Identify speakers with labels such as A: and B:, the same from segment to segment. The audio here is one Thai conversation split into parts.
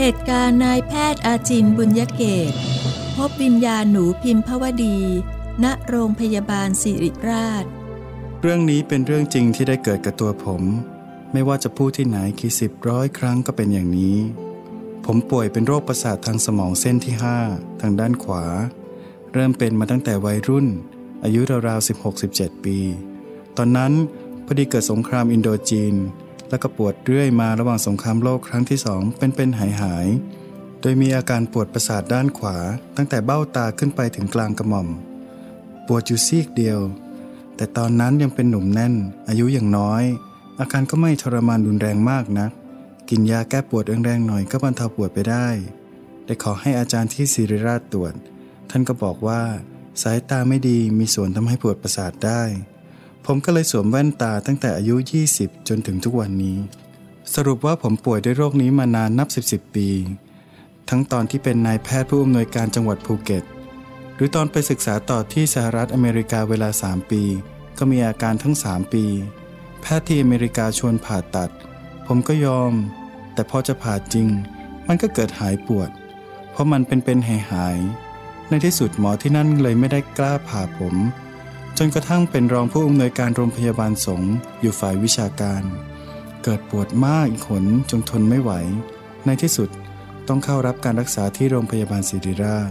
A: เหตุการณ์นายแพทย์อาจินบุญยเกต พบวิญญาณหนูพิมพวดี ณโรงพยาบาลสิริราช
B: เรื่องนี้เป็นเรื่องจริงที่ได้เกิดกับตัวผม ไม่ว่าจะพูดที่ไหนกี่สิบร้อยครั้งก็เป็นอย่างนี้ ผมป่วยเป็นโรคประสาททางสมองเส้นที่ 5 ทางด้านขวา เริ่มเป็นมาตั้งแต่วัยรุ่น อายุราวๆ16-17 ปี ตอนนั้นพอดีเกิดสงครามอินโดจีน แล้วก็ปวดเรื่อยมาระหว่างสงครามโลกครั้งที่สองเป็นเป็นหายหายๆโดยมีอาการปวดประสาทด้านขวา ตั้งแต่เบ้าตาขึ้นไปถึงกลางกระหม่อม ปวดอยู่ซีกเดียว แต่ตอนนั้นยังเป็นหนุ่มแน่น อายุอย่างน้อย อาการก็ไม่ทรมานรุนแรงมากนัก กินยาแก้ปวดแรงๆหน่อยก็บรรเทาปวดไปได้ ได้ขอให้อาจารย์ที่ศิริราชตรวจ ท่านก็บอกว่า สายตาไม่ดีมีส่วนทำให้ปวดประสาทได้ ผมก็เลยสวมแว่นตาตั้งแต่อายุ 20 จนถึงทุกวันนี้ สรุปว่าผมป่วยด้วยโรคนี้มานานนับ 10 10ปี ทั้งตอนที่เป็นนายแพทย์ผู้อำนวยการจังหวัดภูเก็ต หรือตอนไปศึกษาต่อที่สหรัฐอเมริกาเวลา 3 ปี ก็มีอาการทั้ง 3 ปี แพทย์ที่อเมริกาชวนผ่าตัด ผมก็ยอม แต่พอจะผ่าจริง มันก็เกิดหายปวด เพราะมันเป็นเป็นหายหายในที่สุดหมอที่นั่นเลยไม่ได้กล้าผ่าผม จนกระทั่งเป็นรองผู้อำนวยการโรงพยาบาลสงฆ์อยู่ฝ่ายวิชาการ เกิดปวดมากอีกขนจนทนไม่ไหว ในที่สุดต้องเข้ารับการรักษาที่โรงพยาบาลศิริราช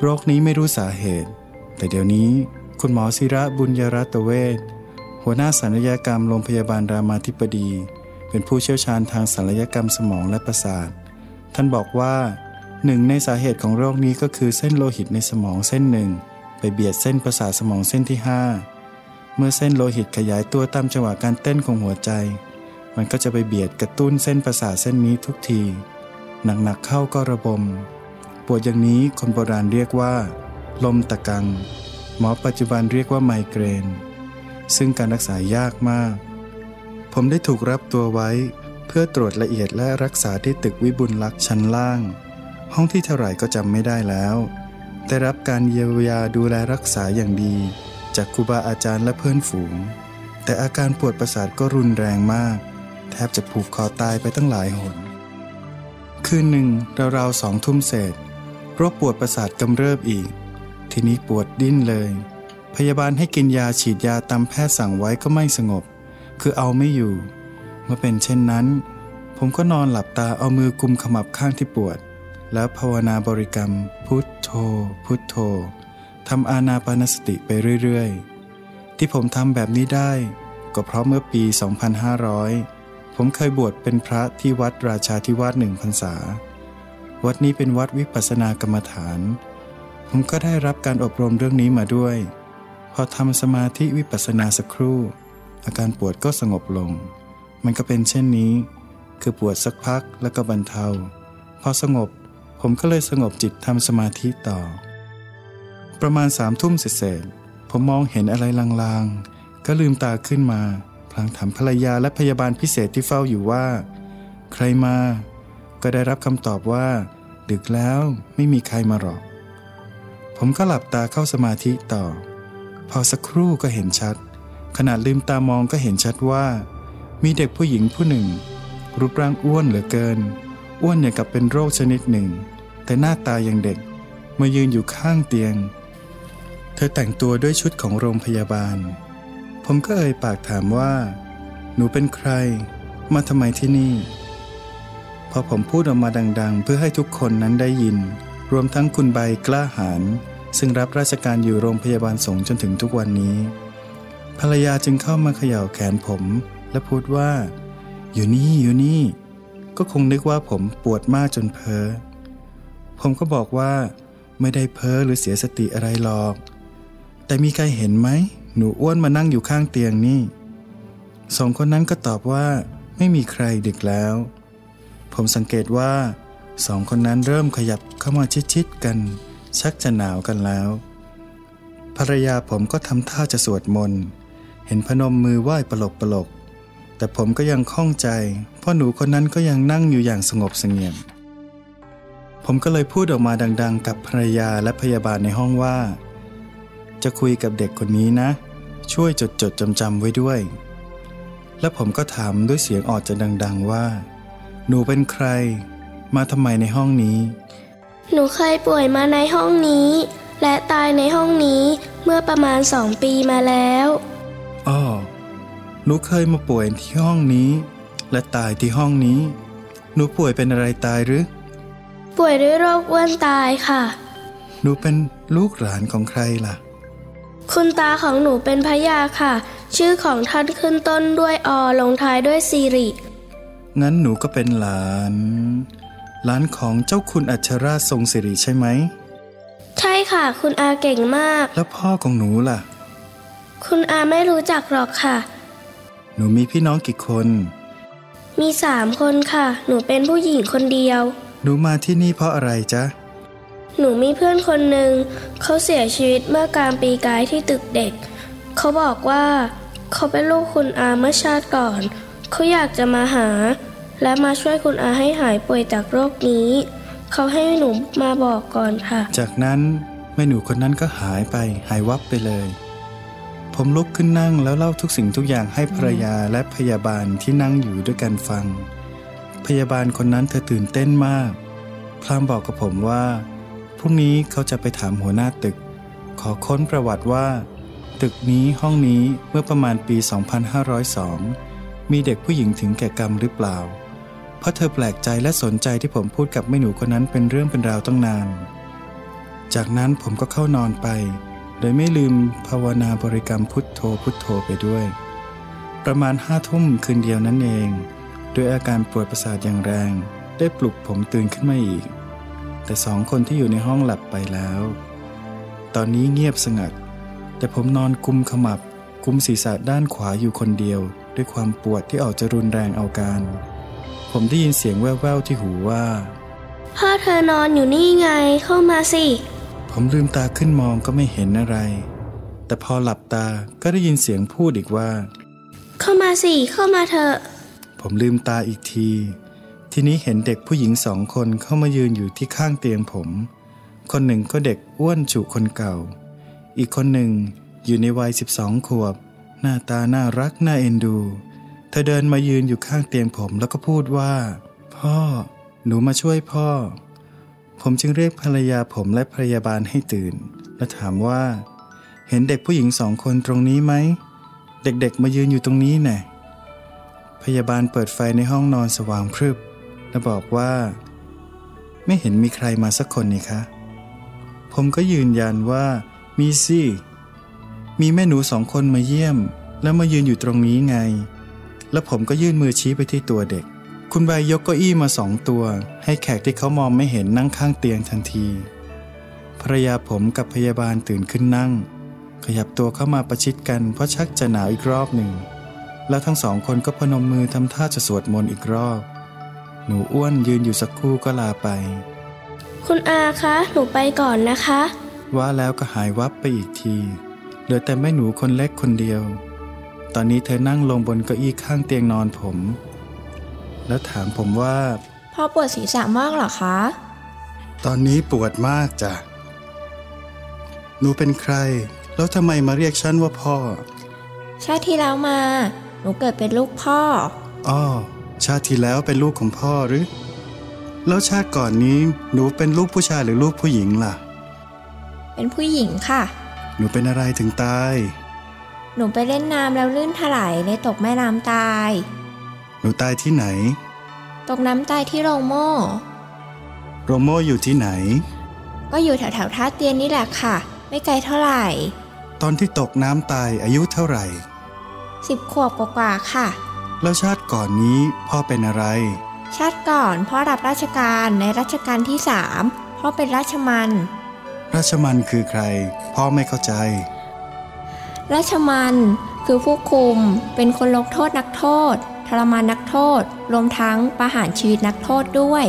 B: โรคนี้ไม่รู้สาเหตุ แต่เดี๋ยวนี้คุณหมอศิระบุญยรัตเวชหัวหน้าศัลยกรรมโรงพยาบาลรามาธิบดี เป็นผู้เชี่ยวชาญทางศัลยกรรมสมองและประสาท ท่านบอกว่าหนึ่งในสาเหตุของโรคนี้ก็คือเส้นโลหิตในสมองเส้นหนึ่ง ไปเบียดเส้นประสาทสมองเส้นที่ 5 เมื่อเส้นโลหิตขยายตัวตามจังหวะการเต้นของหัวใจ มันก็จะไปเบียดกระตุ้นเส้นประสาทเส้นนี้ทุกที หนักๆเข้าก็ระบม ปวดอย่างนี้คนโบราณเรียกว่า ลมตะกัง หมอปัจจุบันเรียกว่าไมเกรน ซึ่งการรักษายากมาก ผมได้ถูกรับตัวไว้เพื่อตรวจละเอียดและรักษาที่ตึกวิบุลลักษ์ชั้นล่าง ห้องที่เท่าไหร่ก็จำไม่ได้แล้ว ได้รับการเยียวยาดูแลรักษาอย่างดี จากครูบาอาจารย์และเพื่อนฝูง แต่อาการปวดประสาทก็รุนแรงมาก แทบจะผูกคอตายไปตั้งหลายหน คืนหนึ่งราวๆสองทุ่มเศษโรคปวดประสาทกำเริบอีก ทีนี้ปวดดิ้นเลย พยาบาลให้กินยาฉีดยาตามแพทย์สั่งไว้ก็ไม่สงบ คือเอาไม่อยู่ เมื่อเป็นเช่นนั้น ผมก็นอนหลับตาเอามือกุมขมับข้างที่ปวด แล้วภาวนาบริกรรม พุทโธ พุทโธทำอานาปานสติไปเรื่อยๆ ที่ผมทำแบบนี้ได้ ก็เพราะเมื่อปี 2500 ผมเคยบวชเป็นพระที่วัดราชาธิวาสหนึ่งพรรษา วัดนี้เป็นวัดวิปัสสนากรรมฐาน ผมก็ได้รับการอบรมเรื่องนี้มาด้วย พอทำสมาธิวิปัสสนาสักครู่ อาการปวดก็สงบลง มันก็เป็นเช่นนี้ คือปวดสักพักแล้วก็บรรเทา พอสงบ ผมก็เลยสงบจิตทำสมาธิต่อ ประมาณสามทุ่มเสร็จผมมองเห็นอะไรลางๆ ก็ลืมตาขึ้นมา พลางถามภรรยาและพยาบาลพิเศษที่เฝ้าอยู่ว่า ใครมา ก็ได้รับคำตอบว่า ดึกแล้วไม่มีใครมาหรอก ผมก็หลับตาเข้าสมาธิต่อ พอสักครู่ก็เห็นชัด ขนาดลืมตามองก็เห็นชัดว่า มีเด็กผู้หญิงผู้หนึ่ง รูปร่างอ้วนเหลือเกิน อ้วนอย่างกับเป็นโรคชนิดหนึ่ง แต่หน้าตายังเด็กมายืนอยู่ข้างเตียง เธอแต่งตัวด้วยชุดของโรงพยาบาล ผมก็เอ่ยปากถามว่า หนูเป็นใคร มาทำไมที่นี่ พอผมพูดออกมาดัง ๆ เพื่อให้ทุกคนนั้นได้ยิน รวมทั้งคุณใบกล้าหาญซึ่งรับราชการอยู่โรงพยาบาลสงฆ์จนถึงทุกวันนี้ ภรรยาจึงเข้ามาเขย่าแขนผม และพูดว่า อยู่นี่อยู่นี่ ก็คงนึกว่าผมปวดมากจนเพ้อ ผมก็บอกว่า ไม่ได้เพ้อหรือเสียสติอะไรหรอก แต่มีใครเห็นไหม หนูอ้วนมานั่งอยู่ข้างเตียงนี่ สองคนนั้นก็ตอบว่า ไม่มีใครดึกแล้ว ผมสังเกตว่าสองคนนั้นเริ่มขยับเข้ามาชิดๆกัน ชักจะหนาวกันแล้ว ภรรยาผมก็ทำท่าจะสวดมนต์ เห็นพนมมือไหว้ปลกปลก แต่ผมก็ยังข้องใจ เพราะหนูคนนั้นก็ยังนั่งอยู่อย่างสงบเสงี่ยม ผมก็เลยพูดออกมาดัง ๆ กับภรรยาและพยาบาลในห้องว่า จะคุยกับเด็กคนนี้นะ ช่วยจดจดจำจำๆไว้ด้วย และผมก็ถามด้วยเสียงออดจะดัง ๆว่า หนูเป็นใคร มาทำไมในห้องนี้
C: หนูเคยป่วยมาในห้องนี้ และตายในห้องนี้เมื่อประมาณสองปีมาแล้ว
B: อ้อห นูเคยมาป่วยที่ห้องนี้ และตายที่ห้องนี้ หนูป่วยเป็นอะไรตายหรือ
C: ป่วยด้วยโรคอ้วนตายค่ะ
B: หนูเป็นลูกหลานของใครล่ะ
C: คุณตาของหนูเป็นพระยาค่ะ ชื่อของท่านขึ้นต้นด้วยอลงท้ายด้วยซีริ
B: งั้นหนูก็เป็นหลาน หลานของเจ้าคุณอัชราชทรงสิริใช่ไหม
C: ใช่ค่ะ คุณอาเก่งมาก
B: แล้วพ่อของหนูล่ะ
C: คุณอาไม่รู้จักหรอกค่ะ
B: ห นูมีพี่น้องกี่คน
C: มีสามคนค่ะ หนูเป็นผู้หญิงคนเดียว
B: หนูมาที่นี่เพราะอะไรจ๊ะ
C: หนูมีเพื่อนคนหนึ่ง เขาเสียชีวิตเมื่อกลางปีกายที่ตึกเด็ก เขาบอกว่า เขาเป็นลูกคุณอาเมื่อชาติก่อน เขาอยากจะมาหา และมาช่วยคุณอาให้หายป่วยจากโรคนี้ เขาให้หนูมาบอกก่อนค่ะ
B: จากนั้นแม่หนูคนนั้นก็หายไปหายวับไปเลย ผมลุกขึ้นนั่งแล้วเล่าทุกสิ่งทุกอย่างให้ภรรยาและพยาบาลที่นั่งอยู่ด้วยกันฟัง พยาบาลคนนั้นเธอตื่นเต้นมาก พรามบอกกับผมว่า พรุ่งนี้เขาจะไปถามหัวหน้าตึก ขอค้นประวัติว่า ตึกนี้ห้องนี้เมื่อประมาณปี 2502 มีเด็กผู้หญิงถึงแก่กรรมหรือเปล่า เพราะเธอแปลกใจและสนใจที่ผมพูดกับแม่หนูคนนั้นเป็นเรื่องเป็นราวตั้งนาน จากนั้นผมก็เข้านอนไป โดยไม่ลืมภาวนาบริกรรมพุทโธพุทโธไปด้วย ประมาณห้าทุ่มคืนเดียวนั้นเอง ด้วยอาการปวดประสาทอย่างแรง ได้ปลุกผมตื่นขึ้นมาอีก แต่สองคนที่อยู่ในห้องหลับไปแล้ว ตอนนี้เงียบสงัด แต่ผมนอนกุมขมับ กุมศีรษะด้านขวาอยู่คนเดียว ด้วยความปวดที่ออกจะรุนแรงเอาการ ผมได้ยินเสียงแว่วๆที่หูว่า
C: พ่อเธอนอนอยู่นี่ไงเข้ามาสิ
B: ผมลืมตาขึ้นมองก็ไม่เห็นอะไร แต่พอหลับตาก็ได้ยินเสียงพูดอีกว่า
C: เข้ามาสิเข้ามาเถอะ
B: ผมลืมตาอีกที ทีนี้เห็นเด็กผู้หญิงสองคนเข้ามายืนอยู่ที่ข้างเตียงผม คนหนึ่งก็เด็กอ้วนฉุคนเก่า อีกคนหนึ่งอยู่ในวัย12ขวบ หน้าตาน่ารักน่าเอ็นดู เธอเดินมายืนอยู่ข้างเตียงผมแล้วก็พูดว่า พ่อ หนูมาช่วยพ่อ ผมจึงเรียกภรรยาผมและพยาบาลให้ตื่น และถามว่า เห็นเด็กผู้หญิงสองคนตรงนี้ไหม เด็กๆมายืนอยู่ตรงนี้แน่พยาบาลเปิดไฟในห้องนอนสว่างพรึบ และบอกว่า ไม่เห็นมีใครมาสักคนนี่คะ ผมก็ยืนยันว่า มีสิมีแม่หนูสองคนมาเยี่ยม แล้วมายืนอยู่ตรงนี้ไง แล้วผมก็ยื่นมือชี้ไปที่ตัวเด็ก คุณใบยกเก้าอี้มาสองตัว ให้แขกที่เขามองไม่เห็นนั่งข้างเตียงทันทีภรรยาผมกับพยาบาลตื่นขึ้นนั่ง ขยับตัวเข้ามาประชิดกันเพราะชักจะหนาวอีกรอบหนึ่ง แล้วทั้งสองคนก็พนมมือทำท่าจะสวดมนต์อีกรอบ หนูอ้วนยืนอยู่สักครู่ก็ลาไป
C: คุณอาคะ หนูไปก่อนนะคะ
B: ว่าแล้วก็หายวับไปอีกที เหลือแต่แม่หนูคนเล็กคนเดียว ตอนนี้เธอนั่งลงบนเก้าอี้ข้างเตียงนอนผม แล้วถามผมว่า
D: พ่อปวดศีรษะมากเหรอคะ
B: ตอนนี้ปวดมากจ้ะ หนูเป็นใคร แล้วทำไมมาเรียกฉันว่าพ่อ
D: ชาติที่แล้วมา หนูเกิดเป็นลูกพ่อ
B: อ้อ ชาติที่แล้วเป็นลูกของพ่อหรือ แล้วชาติก่อนนี้หนูเป็นลูกผู้ชายหรือลูกผู้หญิงล่ะ
D: เป็นผู้หญิงค่ะ
B: หนูเป็นอะไรถึงตาย
D: หนูไปเล่นน้ำแล้วลื่นถลายเลยตกแม่น้ำตาย
B: หนูตายที่ไหน
D: ตกน้ำตายที่โรงโม่
B: โรโมอยู่ที่ไหน
D: ก็อยู่แถวๆท่าเตียนนี่แหละค่ะ ไม่ไกลเท่าไหร่
B: ตอนที่ตกน้ำตายอายุเท่าไหร่
D: สิบขวบกว่าๆค่ะ
B: แล้วชาติก่อนนี้พ่อเป็นอะไร
D: ชาติก่อนพ่อรับราชการในรัชกาลที่สามพ่อเป็นราชมัน
B: ราชมันคือใคร พ่อไม่เข้าใจ
D: ราชมันคือผู้คุมเป็นคนลงโทษนักโทษ ทรมานนักโทษ รวมทั้งประหารชีวิตนักโทษด้วย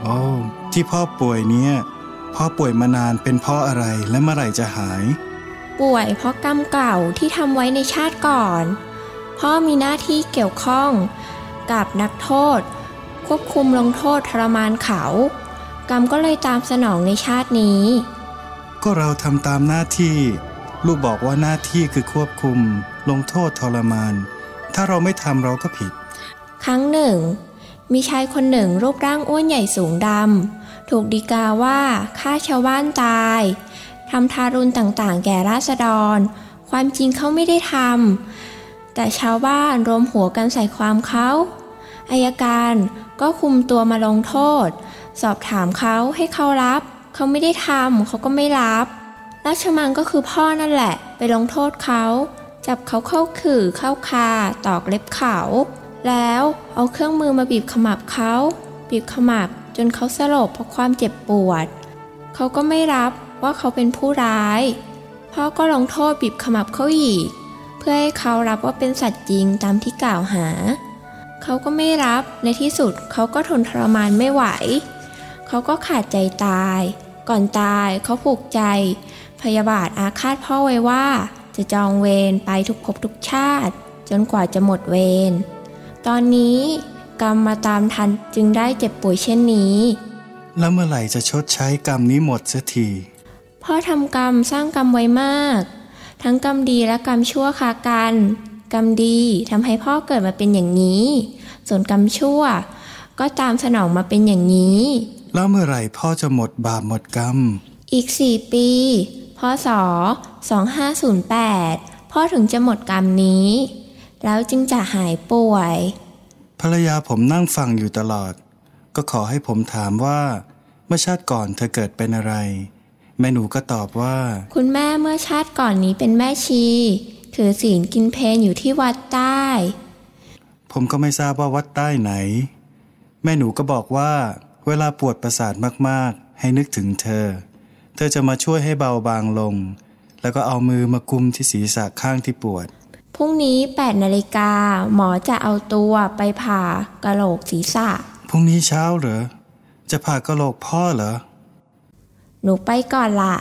B: โอ้ที่พ่อป่วยเนี่ย พ่อป่วยมานานเป็นเพราะอะไรและเมื่อไหร่จะหาย
D: ป่วยเพราะกรรมเก่าที่ทำไว้ในชาติก่อน พ่อมีหน้าที่เกี่ยวข้องกับนักโทษ ควบคุมลงโทษทรมานเขา กรรมก็เลยตามสนองในชาตินี้
B: ก็เราทำตามหน้าที่ ลูกบอกว่าหน้าที่คือควบคุม ลงโทษทรมาน ถ้าเราไม่ทำเราก็ผิด
D: ครั้งหนึ่ง มีชายคนหนึ่งรูปร่างอ้วนใหญ่สูงดำถูกดีกาว่าฆ่าชาวบ้านตายทำทารุณต่างๆ แก่ราษฎร ความจริงเขาไม่ได้ทำแต่ชาวบ้านรวมหัวกันใส่ความเขาอายการก็คุมตัวมาลงโทษ สอบถามเขาให้เขารับ เขาไม่ได้ทำเขาก็ไม่รับ ราชมังก็คือพ่อนั่นแหละ ไปลงโทษเขา จับเขาเข้าขื่อเข้าคา ตอกเล็บเขา แล้วเอาเครื่องมือมาบีบขมับเขา บีบขมับจนเขาสลบเพราะความเจ็บปวด เขาก็ไม่รับว่าเขาเป็นผู้ร้าย พ่อก็ลงโทษบีบขมับเขาอีก เพื่อให้เขารับว่าเป็นสัตว์จริงตามที่กล่าวหา เขาก็ไม่รับ ในที่สุดเขาก็ทนทรมานไม่ไหว เขาก็ขาดใจตาย ก่อนตายเขาผูกใจ พยาบาทอาฆาตพ่อไว้ว่า จะจองเวรไปทุกภพทุกชาติ จนกว่าจะหมดเวร ตอนนี้กรรมมาตามทันจึงได้เจ็บป่วยเช่นนี้
B: แล้วเมื่อไหร่จะชดใช้กรรมนี้หมดเสียที
D: พ่อทำกรรมสร้างกรรมไว้มาก ทั้งกรรมดีและกรรมชั่วคากัน กรรมดีทำให้พ่อเกิดมาเป็นอย่างนี้ ส่วนกรรมชั่ว ก็ตามสนองมาเป็นอย่างนี้
B: แล้วเมื่อไหร่พ่อจะหมดบาปหมดกรรม
D: อีกสี่ปี พศ 2508 พ่อถึงจะหมดกรรมนี้ แล้วจึงจะหายป่วย
B: ภรรยาผมนั่งฟังอยู่ตลอด ก็ขอให้ผมถามว่า เมื่อชาติก่อนเธอเกิดเป็นอะไร แม่หนูก็ตอบว่า
D: คุณแม่เมื่อชาติก่อนนี้เป็นแม่ชี ถือศีลกินเพลอยู่ที่วัดใต้
B: ผมก็ไม่ทราบว่าวัดใต้ไหน แม่หนูก็บอกว่า เวลาปวดประสาทมากๆ ให้นึกถึงเธอ เธอจะมาช่วยให้เบาบางลง แล้วก็เอามือมากุมที่ศีรษะข้างที่ปวด
D: พรุ่งนี้8นาฬิกาหมอจะเอาตัวไปผ่ากะโหลกศีรษะ
B: พรุ่งนี้เช้าเหรอ จะผ่ากะโหลกพ่อเหรอ
D: หนูไปก่อนละ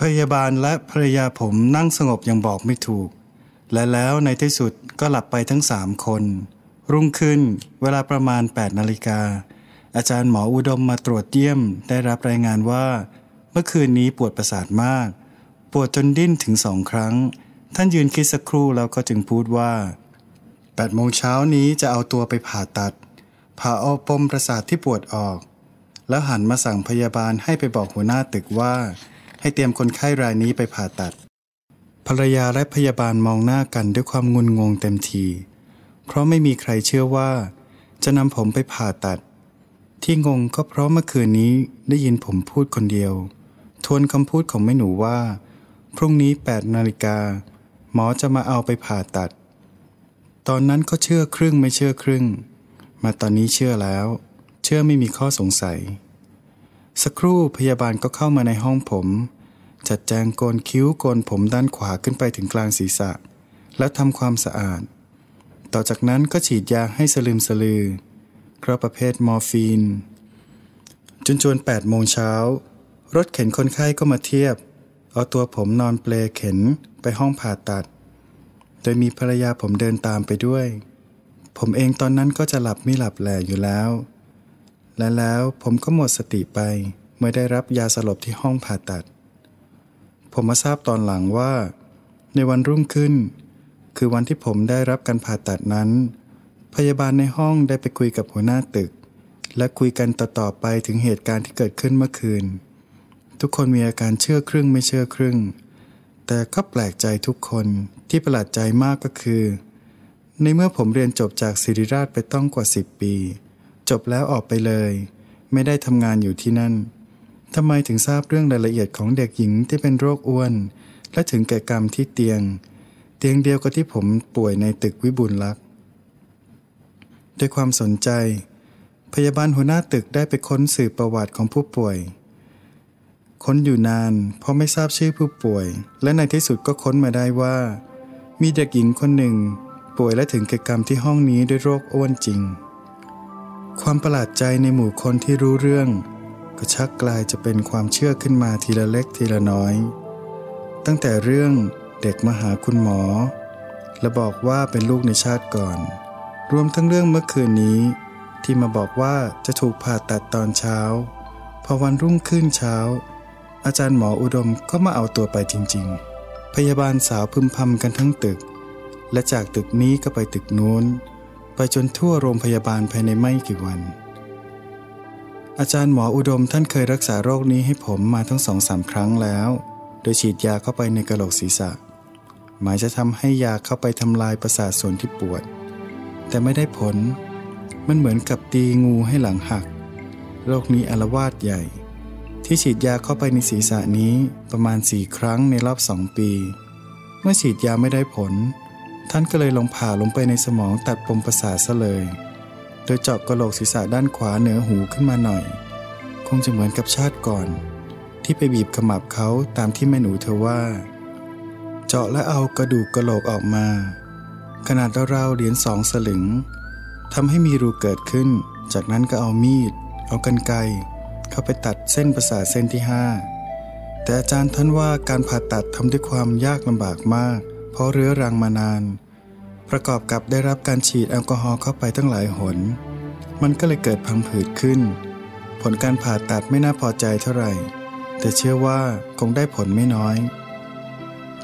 B: พยาบาลและภรรยาผมนั่งสงบยังบอกไม่ถูก และแล้วในที่สุดก็หลับไปทั้งสามคน รุ่งขึ้นเวลาประมาณ8นาฬิกาอาจารย์หมออุดมมาตรวจเยี่ยมได้รับรายงานว่า เมื่อคืนนี้ปวดประสาทมาก ปวดจนดิ้นถึงสองครั้ง ท่านยืนคิดสักครู่แล้วก็จึงพูดว่า8โมงเช้านี้จะเอาตัวไปผ่าตัด ผ่าเอาปมประสาทที่ปวดออก แล้วหันมาสั่งพยาบาลให้ไปบอกหัวหน้าตึกว่า ให้เตรียมคนไข้รายนี้ไปผ่าตัด ภรรยาและพยาบาลมองหน้ากันด้วยความงุนงงเต็มที เพราะไม่มีใครเชื่อว่า จะนำผมไปผ่าตัด ที่งงก็เพราะเมื่อคืนนี้ได้ยินผมพูดคนเดียว ทวนคำพูดของแม่หนูว่า พรุ่งนี้8นาฬิกาหมอจะมาเอาไปผ่าตัด ตอนนั้นก็เชื่อครึ่งไม่เชื่อครึ่ง มาตอนนี้เชื่อแล้ว เชื่อไม่มีข้อสงสัย สักครู่พยาบาลก็เข้ามาในห้องผม จัดแจงโกนคิ้วโกนผมด้านขวาขึ้นไปถึงกลางศีรษะ แล้วทำความสะอาด ต่อจากนั้นก็ฉีดยาให้สลืมสลือเพราะประเภทมอร์ฟีน จนจวน8โมงเช้า รถเข็นคนไข้ก็มาเทียบ เอาตัวผมนอนเปลเข็นไปห้องผ่าตัด โดยมีภรรยาผมเดินตามไปด้วย ผมเองตอนนั้นก็จะหลับไม่หลับแหลอยู่แล้ว และแล้วผมก็หมดสติไปเมื่อได้รับยาสลบที่ห้องผ่าตัด ผมมาทราบตอนหลังว่า ในวันรุ่งขึ้น คือวันที่ผมได้รับการผ่าตัดนั้น พยาบาลในห้องได้ไปคุยกับหัวหน้าตึก และคุยกันต่อๆไปถึงเหตุการณ์ที่เกิดขึ้นเมื่อคืน ทุกคนมีอาการเชื่อครึ่งไม่เชื่อครึ่ง แต่ก็แปลกใจทุกคนที่ประหลาดใจมากก็คือ ในเมื่อผมเรียนจบจากศิริราชไปต้องกว่า 10 ปี จบแล้วออกไปเลย ไม่ได้ทำงานอยู่ที่นั่นทำไมถึงทราบเรื่องรายละเอียดของเด็กหญิงที่เป็นโรคอ้วน และถึงแก่กรรมที่เตียง เตียงเดียวกับที่ผมป่วยในตึกวิบูลลักษณ์ด้วยความสนใจ พยาบาลหัวหน้าตึกได้ไปค้นสืบประวัติของผู้ป่วย ค้นอยู่นาน เพราะไม่ทราบชื่อผู้ป่วย และในที่สุดก็ค้นมาได้ว่า มีเด็กหญิงคนหนึ่ง ป่วยและถึงแก่กรรมที่ห้องนี้ด้วยโรคอ้วนจริง ความประหลาดใจในหมู่คนที่รู้เรื่อง ก็ชักกลายจะเป็นความเชื่อขึ้นมาทีละเล็กทีละน้อย ตั้งแต่เรื่องเด็กมาหาคุณหมอ และบอกว่าเป็นลูกในชาติก่อน รวมทั้งเรื่องเมื่อคืนนี้ ที่มาบอกว่าจะถูกผ่าตัดตอนเช้าพอวันรุ่งขึ้นเช้า อาจารย์หมออุดมก็มาเอาตัวไปจริงๆ พยาบาลสาวพึมพำกันทั้งตึก และจากตึกนี้ก็ไปตึกนู้น ไปจนทั่วโรงพยาบาลภายในไม่กี่วัน อาจารย์หมออุดมท่านเคยรักษาโรคนี้ให้ผมมาทั้งสองสามครั้งแล้ว โดยฉีดยาเข้าไปในกระโหลกศีรษะ หมายจะทำให้ยาเข้าไปทำลายประสาทส่วนที่ปวด แต่ไม่ได้ผล มันเหมือนกับตีงูให้หลังหัก โรคนี้อารวาสใหญ่ ที่ฉีดยาเข้าไปในศีรษะนี้ประมาณสี่ครั้งในรอบสองปี เมื่อฉีดยาไม่ได้ผล ท่านก็เลยลงผ่าลงไปในสมองตัดปมประสาทซะเลย โดยเจาะกระโหลกศีรษะด้านขวาเหนือหูขึ้นมาหน่อย คงจะเหมือนกับชาติก่อน ที่ไปบีบขมับเขาตามที่แม่หนูเธอว่า เจาะและเอากระดูกกระโหลกออกมา ขนาดราวๆเหรียญสองสลึงทำให้มีรูเกิดขึ้น จากนั้นก็เอามีด เอากันไกร เข้าไปตัดเส้นประสาทเส้นที่ห้าแต่อาจารย์ท่านว่าการผ่าตัดทำด้วยความยากลำบากมาก เพราะเรื้อรังมานาน ประกอบกับได้รับการฉีดแอลกอฮอล์เข้าไปตั้งหลายหน มันก็เลยเกิดพังผืดขึ้น ผลการผ่าตัดไม่น่าพอใจเท่าไหร่ แต่เชื่อว่าคงได้ผลไม่น้อย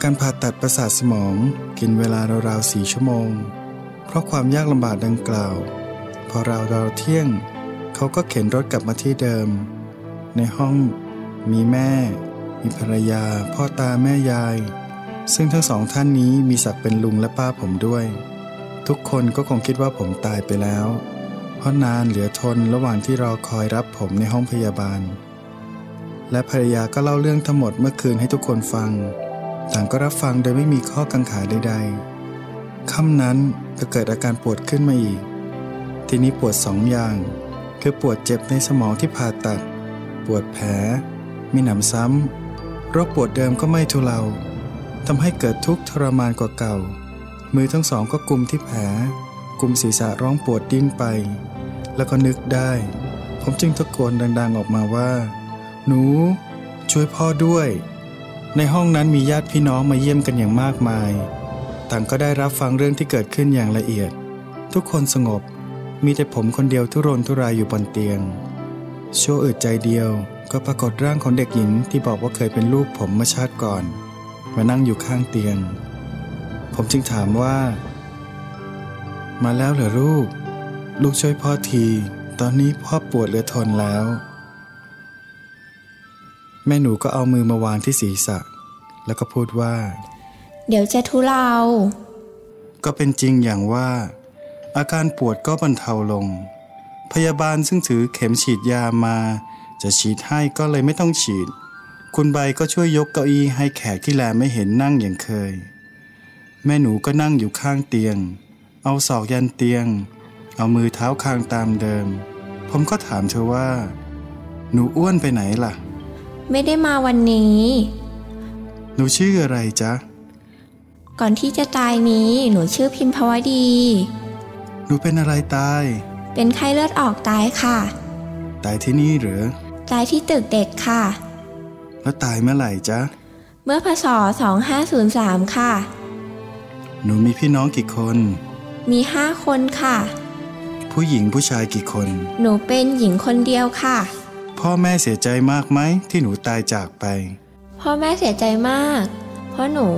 B: การผ่าตัดประสาทสมองกินเวลาราวๆสี่ชั่วโมง เพราะความยากลำบากดังกล่าว พอราวๆเที่ยง เขาก็เข็นรถกลับมาที่เดิม ในห้องมีแม่ มีภรรยา พ่อตาแม่ยาย ซึ่งทั้งสองท่านนี้มีศักดิ์เป็นลุงและป้าผมด้วย ทุกคนก็คงคิดว่าผมตายไปแล้ว เพราะนานเหลือทนระหว่างที่รอคอยรับผมในห้องพยาบาล และภรรยาก็เล่าเรื่องทั้งหมดเมื่อคืนให้ทุกคนฟัง ต่างก็รับฟังโดยไม่มีข้อกังขาใดๆค่ำนั้นก็เกิดอาการปวดขึ้นมาอีก ทีนี้ปวดสองอย่าง คือปวดเจ็บในสมองที่ผ่าตัด ปวดแผล มีหนำซ้ำโรคปวดเดิมก็ไม่ทุเลาทำให้เกิดทุกข์ทรมานกว่าเก่า มือทั้งสองก็กุมที่แผล กุมศีรษะร้องปวดดิ้นไป แล้วก็นึกได้ ผมจึงตะโกนดัง ๆออกมาว่า หนู ช่วยพ่อด้วย ในห้องนั้นมีญาติพี่น้องมาเยี่ยมกันอย่างมากมาย ต่างก็ได้รับฟังเรื่องที่เกิดขึ้นอย่างละเอียด ทุกคนสงบ มีแต่ผมคนเดียวทุรนทุรายอยู่บนเตียง ชั่วอึดใจเดียวก็ปรากฏร่างของเด็กหญิงที่บอกว่าเคยเป็นลูกผมเมื่อชาติก่อน มานั่งอยู่ข้างเตียง ผมจึงถามว่า มาแล้วเหรอลูก ลูกช่วยพ่อที ตอนนี้พ่อปวดเหลือทนแล้ว แม่หนูก็เอามือมาวางที่ศีรษะ แล้วก็พูดว่า
D: เดี๋ยวจะทุเลา
B: ก็เป็นจริงอย่างว่า อาการปวดก็บรรเทาลง พยาบาลซึ่งถือเข็มฉีดยามา จะฉีดให้ก็เลยไม่ต้องฉีด คุณใบก็ช่วยยกเก้าอี้ให้แขกที่แลไม่เห็นนั่งอย่างเคย แม่หนูก็นั่งอยู่ข้างเตียง เอาศอกยันเตียง เอามือเท้าคางตามเดิม ผมก็ถามเธอว่า หนูอ้วนไปไหนล่ะ
D: ไม่ได้มาวันนี้
B: หนูชื่ออะไรจ๊ะ
D: ก่อนที่จะตายนี้หนูชื่อพิมพวดี
B: ห นูเป็นอะไรตาย
D: เป็นไข้เลือดออกตายค่ะ
B: ตายที่นี่เหรอ
D: ตายที่ตึกเด็กค่ะ
B: แล้วตายเมื่อไหร่จ๊ะ
D: เมื่อพศ 2503 ค่ะ
B: หนูมีพี่น้องกี่คน
D: มีห้าคนค่ะ
B: ผู้หญิงผู้ชายกี่คน
D: หนูเป็นหญิงคนเดียวค่ะ
B: พ่อแม่เสียใจมากไหมที่หนูตายจากไป
D: พ่อแม่เสียใจมาก เพราะหนู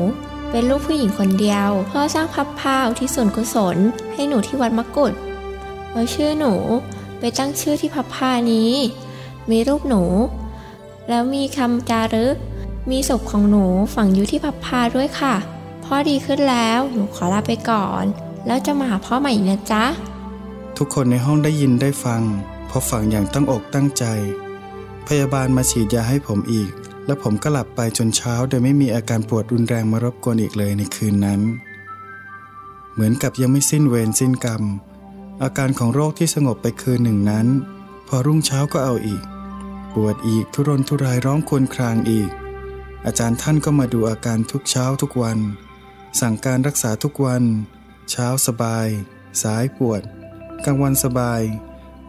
D: เป็นลูกผู้หญิงคนเดียว พ่อสร้างพับผ้าที่ส่วนกุศล ให้หนูที่วัดมะกุฎเอาชื่อหนูไปตั้งชื่อที่พับผ้านี้ มีรูปหนู แล้วมีคำจารึก มีศพของหนูฝังอยู่ที่พับผ้าด้วยค่ะ พ่อดีขึ้นแล้วหนูขอลาไปก่อน แล้วจะมาหาพ่อใหม่อีกนะจ๊ะ
B: ทุกคนในห้องได้ยินได้ฟังพราะฟังอย่างตั้งอกตั้งใจ พยาบาลมาฉีดยาให้ผมอีก และผมก็หลับไปจนเช้าโดยไม่มีอาการปวดรุนแรงมารบกวนอีกเลยในคืนนั้น เหมือนกับยังไม่สิ้นเวรสิ้นกรรม อาการของโรคที่สงบไปคืนหนึ่งนั้น พอรุ่งเช้าก็เอาอีก ปวดอีกทุรนทุรายร้องครวญครางอีก อาจารย์ท่านก็มาดูอาการทุกเช้าทุกวัน สั่งการรักษาทุกวัน เช้าสบาย สายปวดกลางวันสบาย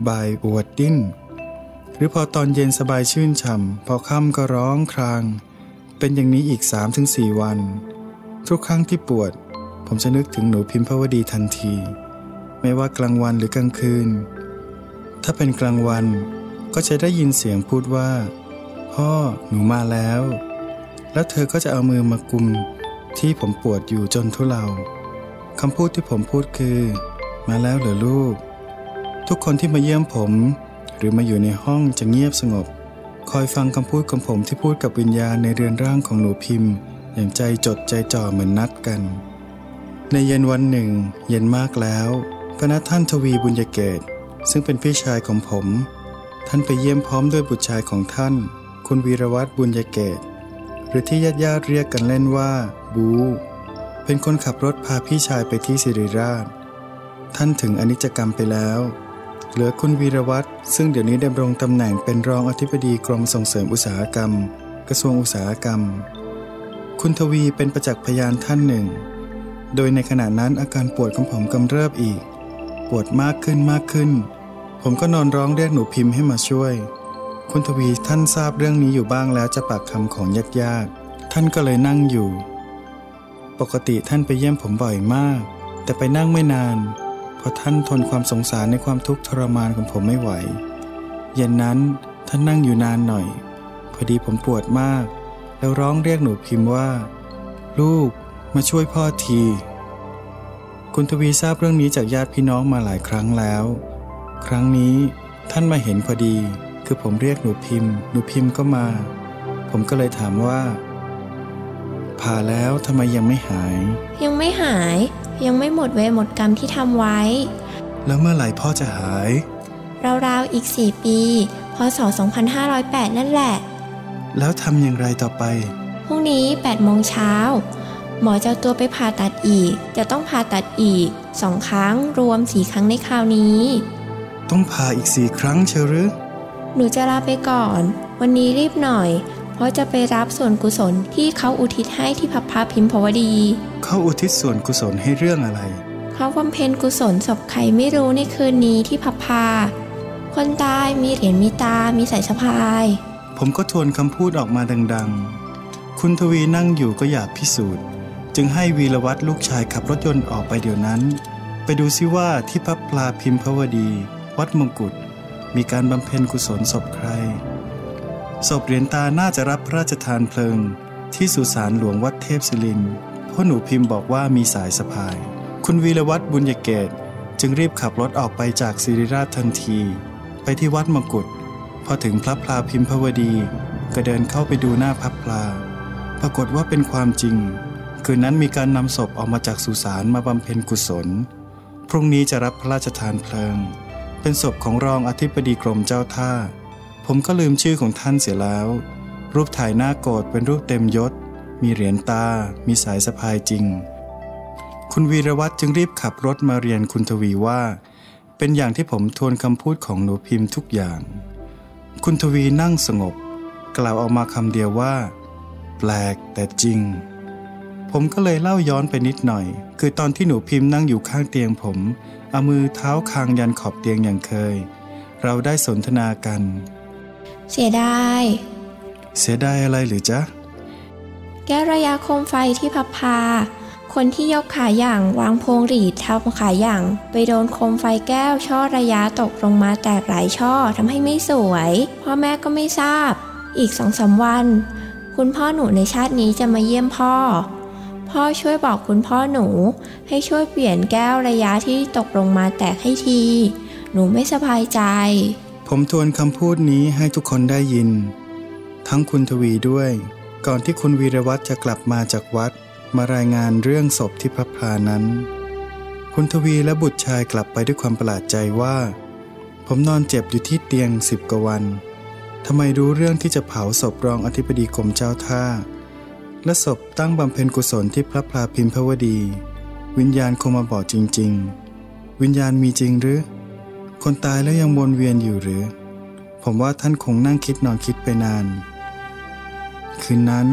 B: บ่ายปวดดิ้น หรือพอตอนเย็นสบายชื่นฉ่ำพอค่ำก็ร้องคราง เป็นอย่างนี้อีก 3-4 วัน ทุกครั้งที่ปวด ผมจะนึกถึงหนูพิมพวดีทันที ไม่ว่ากลางวันหรือกลางคืน ถ้าเป็นกลางวันก็จะได้ยินเสียงพูดว่า พ่อหนูมาแล้ว แล้วเธอก็จะเอามือมากุมที่ผมปวดอยู่จนทุเลาคำพูดที่ผมพูดคือ มาแล้วเหรอลูก ทุกคนที่มาเยี่ยมผม รือมาอยู่ในห้องจะเงียบสงบ คอยฟังคำพูดของผมที่พูดกับวิญญาณในเรือนร่างของหนูพิมพ์ อย่างใจจดใจจ่อเหมือนนัดกัน ในเย็นวันหนึ่ง เย็นมากแล้วก็นัท่านทวีบุญยเกต ซึ่งเป็นพี่ชายของผม ท่านไปเยี่ยมพร้อมด้วยบุตรชายของท่าน คุณวีรวัตรบุญยเกต หรือที่ญาติญาติเรียกกันเล่นว่า บู เป็นคนขับรถพาพี่ชายไปที่สิริราช ท่านถึงอนิจกรรมไปแล้ว เหลือคุณวีรวัตรซึ่งเดี๋ยวนี้ดำรงตำแหน่งเป็นรองอธิบดีกรมส่งเสริมอุตสาหกรรม กระทรวงอุตสาหกรรม คุณทวีเป็นประจักษ์พยานท่านหนึ่ง โดยในขณะนั้นอาการปวดของผมกำเริบอีก ปวดมากขึ้นมากขึ้น ผมก็นอนร้องเรียกหนูพิมพ์ให้มาช่วย คุณทวีท่านทราบเรื่องนี้อยู่บ้างแล้วจะปากคำของญาติญาติๆท่านก็เลยนั่งอยู่ ปกติท่านไปเยี่ยมผมบ่อยมาก แต่ไปนั่งไม่นาน ราะท่านทนความสงสารในความทุกข์ทรมานของผมไม่ไหว เย็นนั้นท่านนั่งอยู่นานหน่อย พอดีผมปวดมาก แล้วร้องเรียกหนูพิมพ์ว่า ลูกมาช่วยพ่อที คุณทวีทราบเรื่องนี้จากญาติพี่น้องมาหลายครั้งแล้ว ครั้งนี้ท่านมาเห็นพอดี คือผมเรียกหนูพิมพ์ หนูพิมพ์ก็มา ผมก็เลยถามว่าผ่าแล้วทำไมยังไม่หาย
D: ยังไม่หาย ยังไม่หมดเวรหมดกรรมที่ทำไว้
B: แล้วเมื่อไหร่พ่อจะหาย
D: ราวๆอีก 4 ปี พศ 2508 นั่นแหละ
B: แล้วทำอย่างไรต่อไป
D: พรุ่งนี้8โมงเช้า หมอจะเอาตัวไปผ่าตัดอีก จะต้องผ่าตัดอีก2ครั้งรวม4ครั้งในคราวนี้
B: ต้องผ่าอีกสี่ครั้งเชียวหรือ
D: หนูจะลาไปก่อน วันนี้รีบหน่อย เพราะจะไปรับส่วนกุศลที่เขาอุทิศให้ที่พับพาพิมพวดี
B: เขาอุทิศส่วนกุศลให้เรื่องอะไร
D: เขาบำเพ็ญกุศลศพใครไม่รู้ในคืนนี้ที่พับพา คนตายมีเหรียญมีตา มีสายสะพาย
B: ผมก็ทวนคำพูดออกมาดังๆ คุณทวีนั่งอยู่ก็อยากพิสูจน์ จึงให้วีรวัตรลูกชายขับรถยนต์ออกไปเดี๋ยวนั้น ไปดูซิว่าที่พับปลาพิมพวดี วัดมงกุฎมีการบำเพ็ญกุศลศพใคร ศพเหรียญตาน่าจะรับพระราชทานเพลิง ที่สุสานหลวงวัดเทพศิรินพราะหนูพิมพ์บอกว่ามีสายสะพาย คุณวีรวัตรบุญยเกตจึงรีบขับรถออกไปจากศิริราชทันที ไปที่วัดมงกุฎพอถึงพระพลาพิมพวดี ก็เดินเข้าไปดูหน้าพระพลา ปรากฏว่าเป็นความจริง คืนนั้นมีการนำศพออกมาจากสุสานมาบำเพ็ญกุศล พรุ่งนี้จะรับพระราชทานเพลิง เป็นศพของรองอธิบดีกรมเจ้าท่า ผมก็ลืมชื่อของท่านเสียแล้ว รูปถ่ายหน้าโกรธเป็นรูปเต็มยศ มีเหรียญตา มีสายสะพายจริง คุณวีรวัตรจึงรีบขับรถมาเรียนคุณทวีว่า เป็นอย่างที่ผมทวนคำพูดของหนูพิมพ์ทุกอย่าง คุณทวีนั่งสงบ กล่าวออกมาคำเดียวว่า แปลกแต่จริง ผมก็เลยเล่าย้อนไปนิดหน่อย คือตอนที่หนูพิมพ์นั่งอยู่ข้างเตียงผม เอามือเท้าคางยันขอบเตียงอย่างเคย เราได้สนทนากัน
D: เสียดาย
B: เสียดายอะไรหรือจ๊ะ
D: แก้วระยะโคมไฟที่พับพา คนที่ยกขาอย่างวางพวงหรีดทำขาอย่าง ไปโดนโคมไฟแก้วช่อระยะตกลงมาแตกหลายช่อทำให้ไม่สวย พ่อแม่ก็ไม่ทราบ อีกสองสามวัน คุณพ่อหนูในชาตินี้จะมาเยี่ยมพ่อ พ่อช่วยบอกคุณพ่อหนู ให้ช่วยเปลี่ยนแก้วระยะที่ตกลงมาแตกให้ที หนูไม่สบายใจ
B: ผมทวนคำพูดนี้ให้ทุกคนได้ยิน ทั้งคุณทวีด้วย ก่อนที่คุณวีรวัตรจะกลับมาจากวัด มารายงานเรื่องศพที่พระพลานั้น คุณทวีและบุตรชายกลับไปด้วยความประหลาดใจว่า ผมนอนเจ็บอยู่ที่เตียงสิบกว่าวันทำไมรู้เรื่องที่จะเผาศพรองอธิบดีกรมเจ้าท่า และศพตั้งบำเพ็ญกุศลที่พระพลาพิมพวดี วิญญาณคงมาบอกจริง ๆ วิญญาณมีจริงหรือ คนตายแล้วยังวนเวียนอยู่หรือ ผมว่าท่านคงนั่งคิดนอนคิดไปนาน คืนนั้น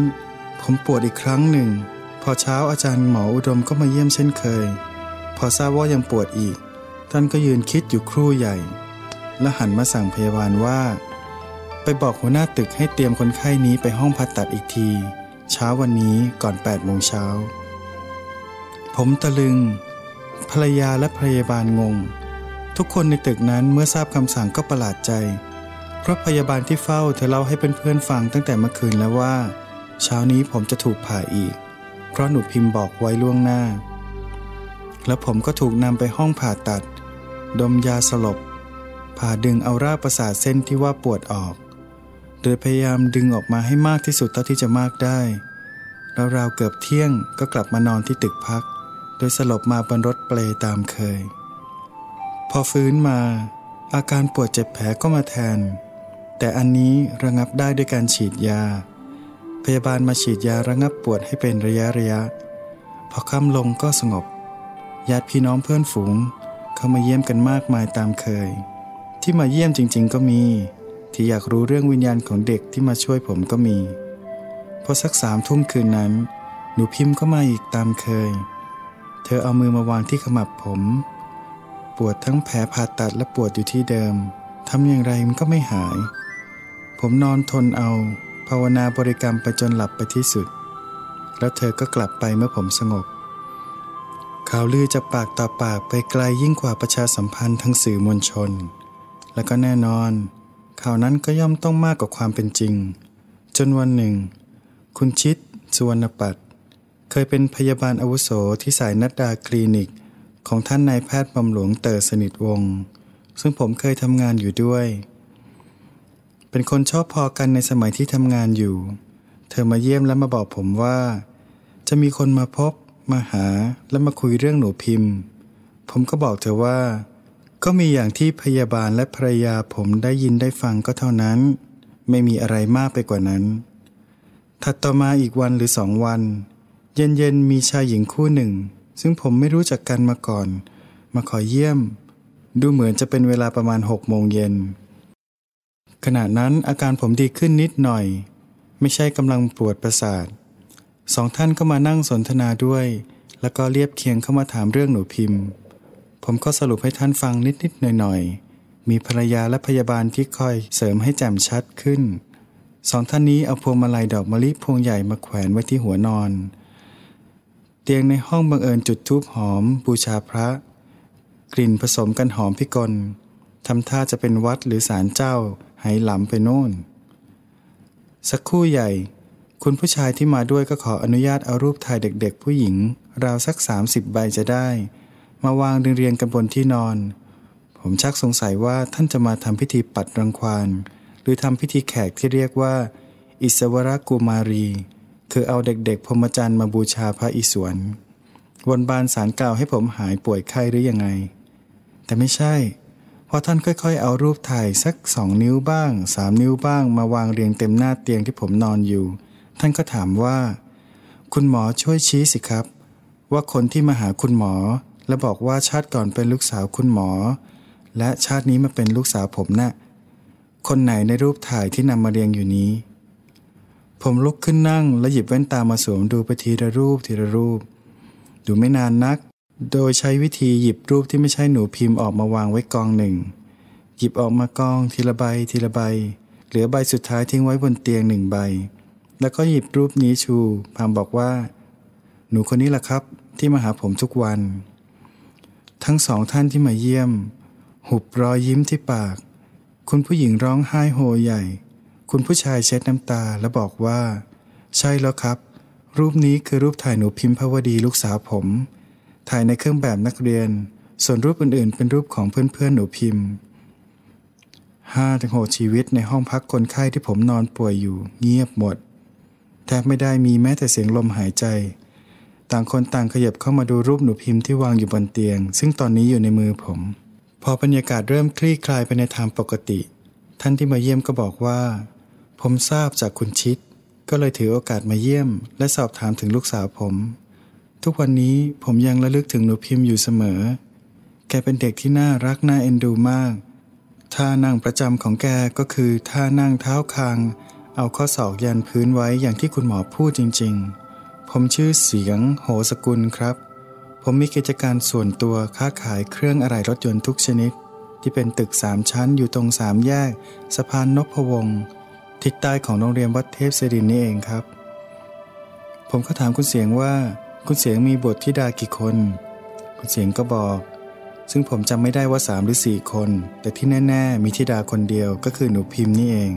B: ผมปวดอีกครั้งหนึ่ง พอเช้าอาจารย์หมออุดมก็มาเยี่ยมเช่นเคย พอทราบว่ายังปวดอีก ท่านก็ยืนคิดอยู่ครู่ใหญ่ และหันมาสั่งพยาบาลว่า ไปบอกหัวหน้าตึกให้เตรียมคนไข้นี้ไปห้องผ่าตัดอีกที เช้าวันนี้ก่อน8โมงเช้า ผมตะลึง ภรรยาและพยาบาลงง ทุกคนในตึกนั้นเมื่อทราบคำสั่งก็ประหลาดใจเพราะพยาบาลที่เฝ้าเธอเล่าให้เพื่อนๆฟังตั้งแต่เมื่อคืนแล้วว่า เช้านี้ผมจะถูกผ่าอีก เพราะหนูพิมพ์บอกไว้ล่วงหน้า แล้วผมก็ถูกนำไปห้องผ่าตัด ดมยาสลบ ผ่าดึงเอาราประสาทเส้นที่ว่าปวดออก โดยพยายามดึงออกมาให้มากที่สุดเท่าที่จะมากได้แล้วราวเกือบเที่ยงก็กลับมานอนที่ตึกพัก โดยสลบมาบนรถเปลตามเคย พอฟื้นมา อาการปวดเจ็บแผลก็มาแทน แต่อันนี้ระงับได้ด้วยการฉีดยา พยาบาลมาฉีดยาระงับปวดให้เป็นระยะระยะ พอค่ำลงก็สงบญาติพี่น้องเพื่อนฝูง เข้ามาเยี่ยมกันมากมายตามเคย ที่มาเยี่ยมจริง ๆ ก็มี ที่อยากรู้เรื่องวิญญาณของเด็กที่มาช่วยผมก็มีพอสักสามทุ่มคืนนั้น หนูพิมพ์ก็มาอีกตามเคย เธอเอามือมาวางที่ขมับผม ปวดทั้งแผลผ่าตัดและปวดอยู่ที่เดิมทำอย่างไรมันก็ไม่หาย ผมนอนทนเอา ภาวนาบริกรรมไปจนหลับไปที่สุด แล้วเธอก็กลับไปเมื่อผมสงบข่าวลือจากปากต่อปากไปไกลยิ่งกว่าประชาสัมพันธ์ทางสื่อมวลชน และก็แน่นอนข่าวนั้นก็ย่อมต้องมากกว่าความเป็นจริง จนวันหนึ่ง คุณชิดสุวรรณปัตย์เคยเป็นพยาบาลอาวุโสที่สายนัดดาคลินิก ของท่านนายแพทย์บำหลวงเตอสนิทวงศ์ซึ่งผมเคยทำงานอยู่ด้วย เป็นคนชอบพอกันในสมัยที่ทำงานอยู่ เธอมาเยี่ยมและมาบอกผมว่า จะมีคนมาพบ มาหาและมาคุยเรื่องหนูพิมพ์ ผมก็บอกเธอว่า ก็มีอย่างที่พยาบาลและภรรยาผมได้ยินได้ฟังก็เท่านั้น ไม่มีอะไรมากไปกว่านั้น ถัดต่อมาอีกวันหรือสองวัน เย็นๆมีชายหญิงคู่หนึ่ง ซึ่งผมไม่รู้จักกันมาก่อน มาขอเยี่ยม ดูเหมือนจะเป็นเวลาประมาณหกโมงเย็นขณะนั้นอาการผมดีขึ้นนิดหน่อย ไม่ใช่กำลังปวดประสาทสองท่านก็มานั่งสนทนาด้วย แล้วก็เรียบเคียงเข้ามาถามเรื่องหนูพิมพ์ ผมก็สรุปให้ท่านฟังนิด ๆ หน่อย ๆ มีภรรยาและพยาบาลที่คอยเสริมให้แจ่มชัดขึ้นสองท่านนี้เอาพวงมาลัยดอกมะลิพวงใหญ่มาแขวนไว้ที่หัวนอน ตียงในห้องบังเอิญจุดธูปหอม บูชาพระ กลิ่นผสมกันหอมพิกลทำท่าจะเป็นวัดหรือศาลเจ้าไหหลำไปโน่น สักคู่ใหญ่ คุณผู้ชายที่มาด้วยก็ขออนุญาตเอารูปถ่ายเด็กๆ ผู้หญิง ราวสัก 30 ใบจะได้ มาวางเรียงๆกันบนที่นอน ผมชักสงสัยว่าท่านจะมาทำพิธีปัดรังควานหรือทำพิธีแขกที่เรียกว่า อิสวรกุมารี คือเอาเด็กๆพรหมจรรย์มาบูชาพระอิศวรวนบานสารกล่าวให้ผมหายป่วยไข้หรือยังไง แต่ไม่ใช่พอท่านค่อยๆ เอารูปถ่ายสักสองนิ้วบ้างสามนิ้วบ้าง มาวางเรียงเต็มหน้าเตียงที่ผมนอนอยู่ ท่านก็ถามว่า คุณหมอช่วยชี้สิครับ ว่าคนที่มาหาคุณหมอ และบอกว่าชาติก่อนเป็นลูกสาวคุณหมอ และชาตินี้มาเป็นลูกสาวผมนะ่ะคนไหนในรูปถ่ายที่นำมาเรียงอยู่นี้ ผมลุกขึ้นนั่งและหยิบแว่นตามาสวมดูไปทีละรูปทีละรูป ดูไม่นานนัก โดยใช้วิธีหยิบรูปที่ไม่ใช่หนูพิมพ์ออกมาวางไว้กองหนึ่ง หยิบออกมากองทีละใบทีละใบ เหลือใบสุดท้ายทิ้งไว้บนเตียงหนึ่งใบ แล้วก็หยิบรูปนี้ชู พามบอกว่า หนูคนนี้แหละครับที่มาหาผมทุกวัน ทั้งสองท่านที่มาเยี่ยม หุบรอยยิ้มที่ปาก คุณผู้หญิงร้องไห้โฮใหญ่ คุณผู้ชายเช็ดน้ำตาและบอกว่า ใช่แล้วครับ รูปนี้คือรูปถ่ายหนูพิมพ์พวดีลูกสาวผม ถ่ายในเครื่องแบบนักเรียน ส่วนรูปอื่นๆ เป็นรูปของเพื่อนๆหนูพิมพ์ห้าถึงหกชีวิตในห้องพักคนไข้ที่ผมนอนป่วยอยู่ เงียบหมดแทบไม่ได้มีแม้แต่เสียงลมหายใจ ต่างคนต่างขยับเข้ามาดูรูปหนูพิมพ์ที่วางอยู่บนเตียง ซึ่งตอนนี้อยู่ในมือผม พอบรรยากาศเริ่มคลี่คลายไปในทางปกติ ท่านที่มาเยี่ยมก็บอกว่า ผมทราบจากคุณชิด ก็เลยถือโอกาสมาเยี่ยม และสอบถามถึงลูกสาวผม ทุกวันนี้ผมยังระลึกถึงหนูพิมพ์อยู่เสมอ แกเป็นเด็กที่น่ารักน่าเอ็นดูมาก ท่านั่งประจำของแกก็คือท่านั่งเท้าคาง เอาข้อศอกยันพื้นไว้อย่างที่คุณหมอพูดจริง ๆ ผมชื่อเสียง โหสกุลครับ ผมมีกิจการส่วนตัวค้าขายเครื่องอะไหล่รถยนต์ทุกชนิด ที่เป็นตึกสามชั้นอยู่ตรงสามแยก สะพานนพวงศ์ ทิศใต้ของโรงเรียนวัดเทพศิรินนี่เองครับ ผมก็ถามคุณเสียงว่าคุณเสียงมีบทธิดากี่คน คุณเสียงก็บอก ซึ่งผมจำไม่ได้ว่าสามหรือสี่คน แต่ที่แน่ๆ มีธิดาคนเดียวก็คือหนูพิมพ์นี่เอง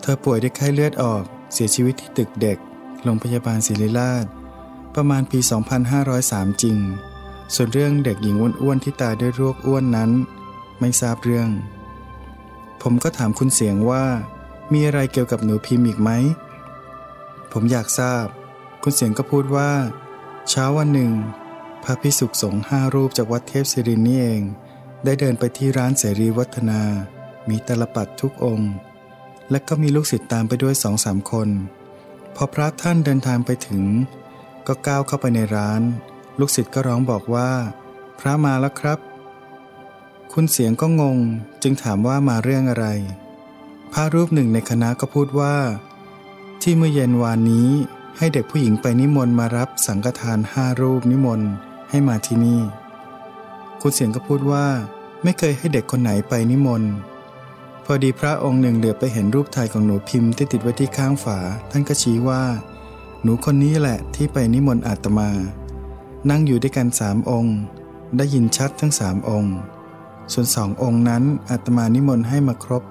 B: เธอป่วยด้วยไข้เลือดออก เสียชีวิตที่ตึกเด็ก โรงพยาบาลศิริราช ประมาณปี 2503 จริง ส่วนเรื่องเด็กหญิงอ้วนๆที่ตายด้วยโรคอ้วนนั้น ไม่ทราบเรื่อง ผมก็ถามคุณเสียงว่า มีอะไรเกี่ยวกับหนูพิมพ์อีกไหม ผมอยากทราบ คุณเสียงก็พูดว่า เช้าวันหนึ่ง พระพิสุขสงฆ์ห้ารูปจากวัดเทพศิรินนี่เอง ได้เดินไปที่ร้านเสรีวัฒนา มีตลปัดทุกองค์ และก็มีลูกศิษย์ตามไปด้วยสองสามคน พอพระท่านเดินทางไปถึง ก็ก้าวเข้าไปในร้าน ลูกศิษย์ก็ร้องบอกว่า พระมาแล้วครับ คุณเสียงก็งงจึงถามว่ามาเรื่องอะไร พระรูปหนึ่งในคณะก็พูดว่า ที่เมื่อเย็นวานนี้ให้เด็กผู้หญิงไปนิมนต์มารับสังฆทานห้ารูปนิมนต์ให้มาที่นี่ คุณเสียงก็พูดว่า ไม่เคยให้เด็กคนไหนไปนิมนต์พอดีพระองค์หนึ่งเหลือไปเห็นรูปถ่ายของหนูพิมพ์ที่ติดไว้ที่ข้างฝา ท่านก็ชี้ว่า หนูคนนี้แหละที่ไปนิมนต์อาตมา นั่งอยู่ด้วยกันสามองค์ ได้ยินชัดทั้งสามองค์ ส่วนสององค์นั้นอาตมานิมนต์ให้มาครบ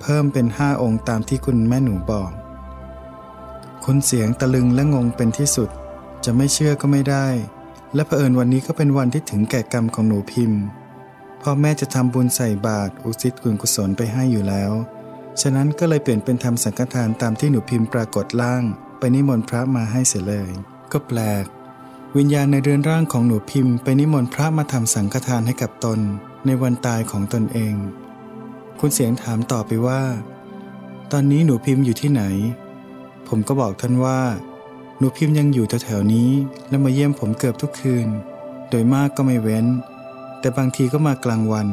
B: เพิ่มเป็นห้าองค์ตามที่คุณแม่หนูบอก คุณเสียงตะลึงและงงเป็นที่สุด จะไม่เชื่อก็ไม่ได้ และเผอิญวันนี้ก็เป็นวันที่ถึงแก่กรรมของหนูพิมพ์พ่อแม่จะทำบุญใส่บาตรอุทิศกุศกุศลไปให้อยู่แล้ว ฉะนั้นก็เลยเปลี่ยนเป็นทำสังฆทานตามที่หนูพิมพ์ปรากฏล่าง ไปนิมนต์พระมาให้เสียเลย ก็แปลก วิญญาณในเรือนร่างของหนูพิมพ์ ไปนิมนต์พระมาทำสังฆทานให้กับตน ในวันตายของตนเอง คุณเสียงถามต่อไปว่า ตอนนี้หนูพิมพ์อยู่ที่ไหน ผมก็บอกท่านว่า หนูพิมพ์ยังอยู่แถวๆนี้ และมาเยี่ยมผมเกือบทุกคืน โดยมากก็ไม่เว้น แต่บางทีก็มากลางวัน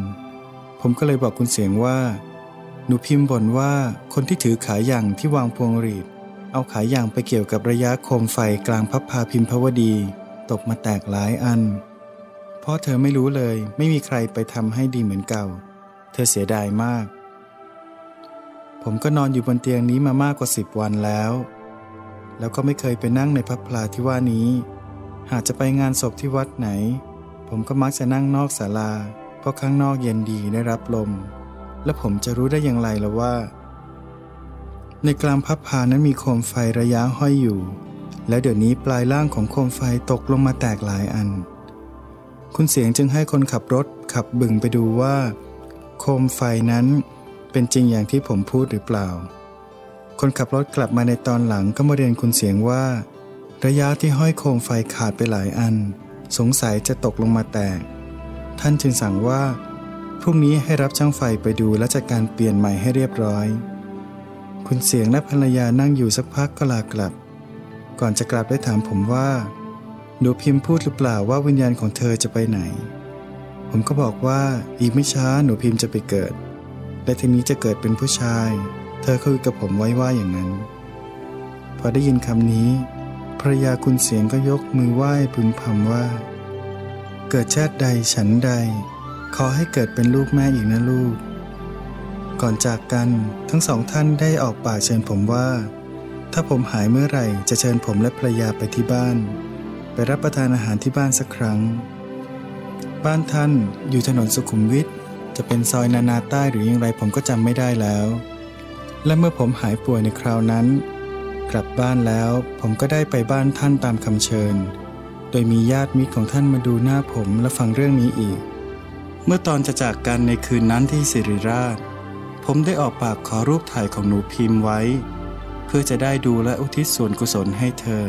B: ผมก็เลยบอกคุณเสียงว่า หนูพิมพ์บ่นว่าคนที่ถือขายอย่างที่วางพวงหรีด เอาขายอย่างไปเกี่ยวกับระยะโคมไฟกลางพับพาพิมพวดี ตกมาแตกหลายอัน เพราะเธอไม่รู้เลยไม่มีใครไปทำให้ดีเหมือนเก่า ธอเสียดายมาก ผมก็นอนอยู่บนเตียงนี้มามากกว่าสิบวันแล้ว แล้วก็ไม่เคยไปนั่งในพับพลาที่ว่านี้ หากจะไปงานศพที่วัดไหน ผมก็มักจะนั่งนอกศาลา เพราะข้างนอกเย็นดีได้รับลม และผมจะรู้ได้อย่างไรล่ะว่า ในกลางพับพานั้นมีโคมไฟระยะห้อยอยู่ แล้วเดี๋ยวนี้ปลายล่างของโคมไฟตกลงมาแตกหลายอัน คุณเสียงจึงให้คนขับรถขับบึงไปดูว่า โคมไฟนั้นเป็นจริงอย่างที่ผมพูดหรือเปล่า คนขับรถกลับมาในตอนหลังก็มาเรียนคุณเสียงว่า ระยะที่ห้อยโคมไฟขาดไปหลายอัน สงสัยจะตกลงมาแตก ท่านจึงสั่งว่า พรุ่งนี้ให้รับช่างไฟไปดูและจัดการเปลี่ยนใหม่ให้เรียบร้อย คุณเสียงและภรรยานั่งอยู่สักพักก็ลากลับ ก่อนจะกลับได้ถามผมว่าหนูพิมพ์พูดหรือเปล่าว่าวิญญาณของเธอจะไปไหน ผมก็บอกว่าอีกไม่ช้าหนูพิมพ์จะไปเกิด และทีนี้จะเกิดเป็นผู้ชาย เธอคุยกับผมไว้ว่าอย่างนั้น พอได้ยินคำนี้ภรยาคุณเสียงก็ยกมือไหว้พึมพำว่า เกิดชาติใดฉันใด ขอให้เกิดเป็นลูกแม่อีกนะลูก ก่อนจากกันทั้งสองท่านได้ออกปากเชิญผมว่า ถ้าผมหายเมื่อไหร่จะเชิญผมและภรยาไปที่บ้าน ไปรับประทานอาหารที่บ้านสักครั้ง บ้านท่านอยู่ถนนสุขุมวิทจะเป็นซอยนานาใต้หรืออย่างไรผมก็จำไม่ได้แล้ว และเมื่อผมหายป่วยในคราวนั้น กลับบ้านแล้วผมก็ได้ไปบ้านท่านตามคำเชิญ โดยมีญาติมิตรของท่านมาดูหน้าผมและฟังเรื่องนี้อีก เมื่อตอนจะจากกันในคืนนั้นที่สิริราช ผมได้ออกปากขอรูปถ่ายของหนูพิมพ์ไว้ เพื่อจะได้ดูและอุทิศส่วนกุศลให้เธอ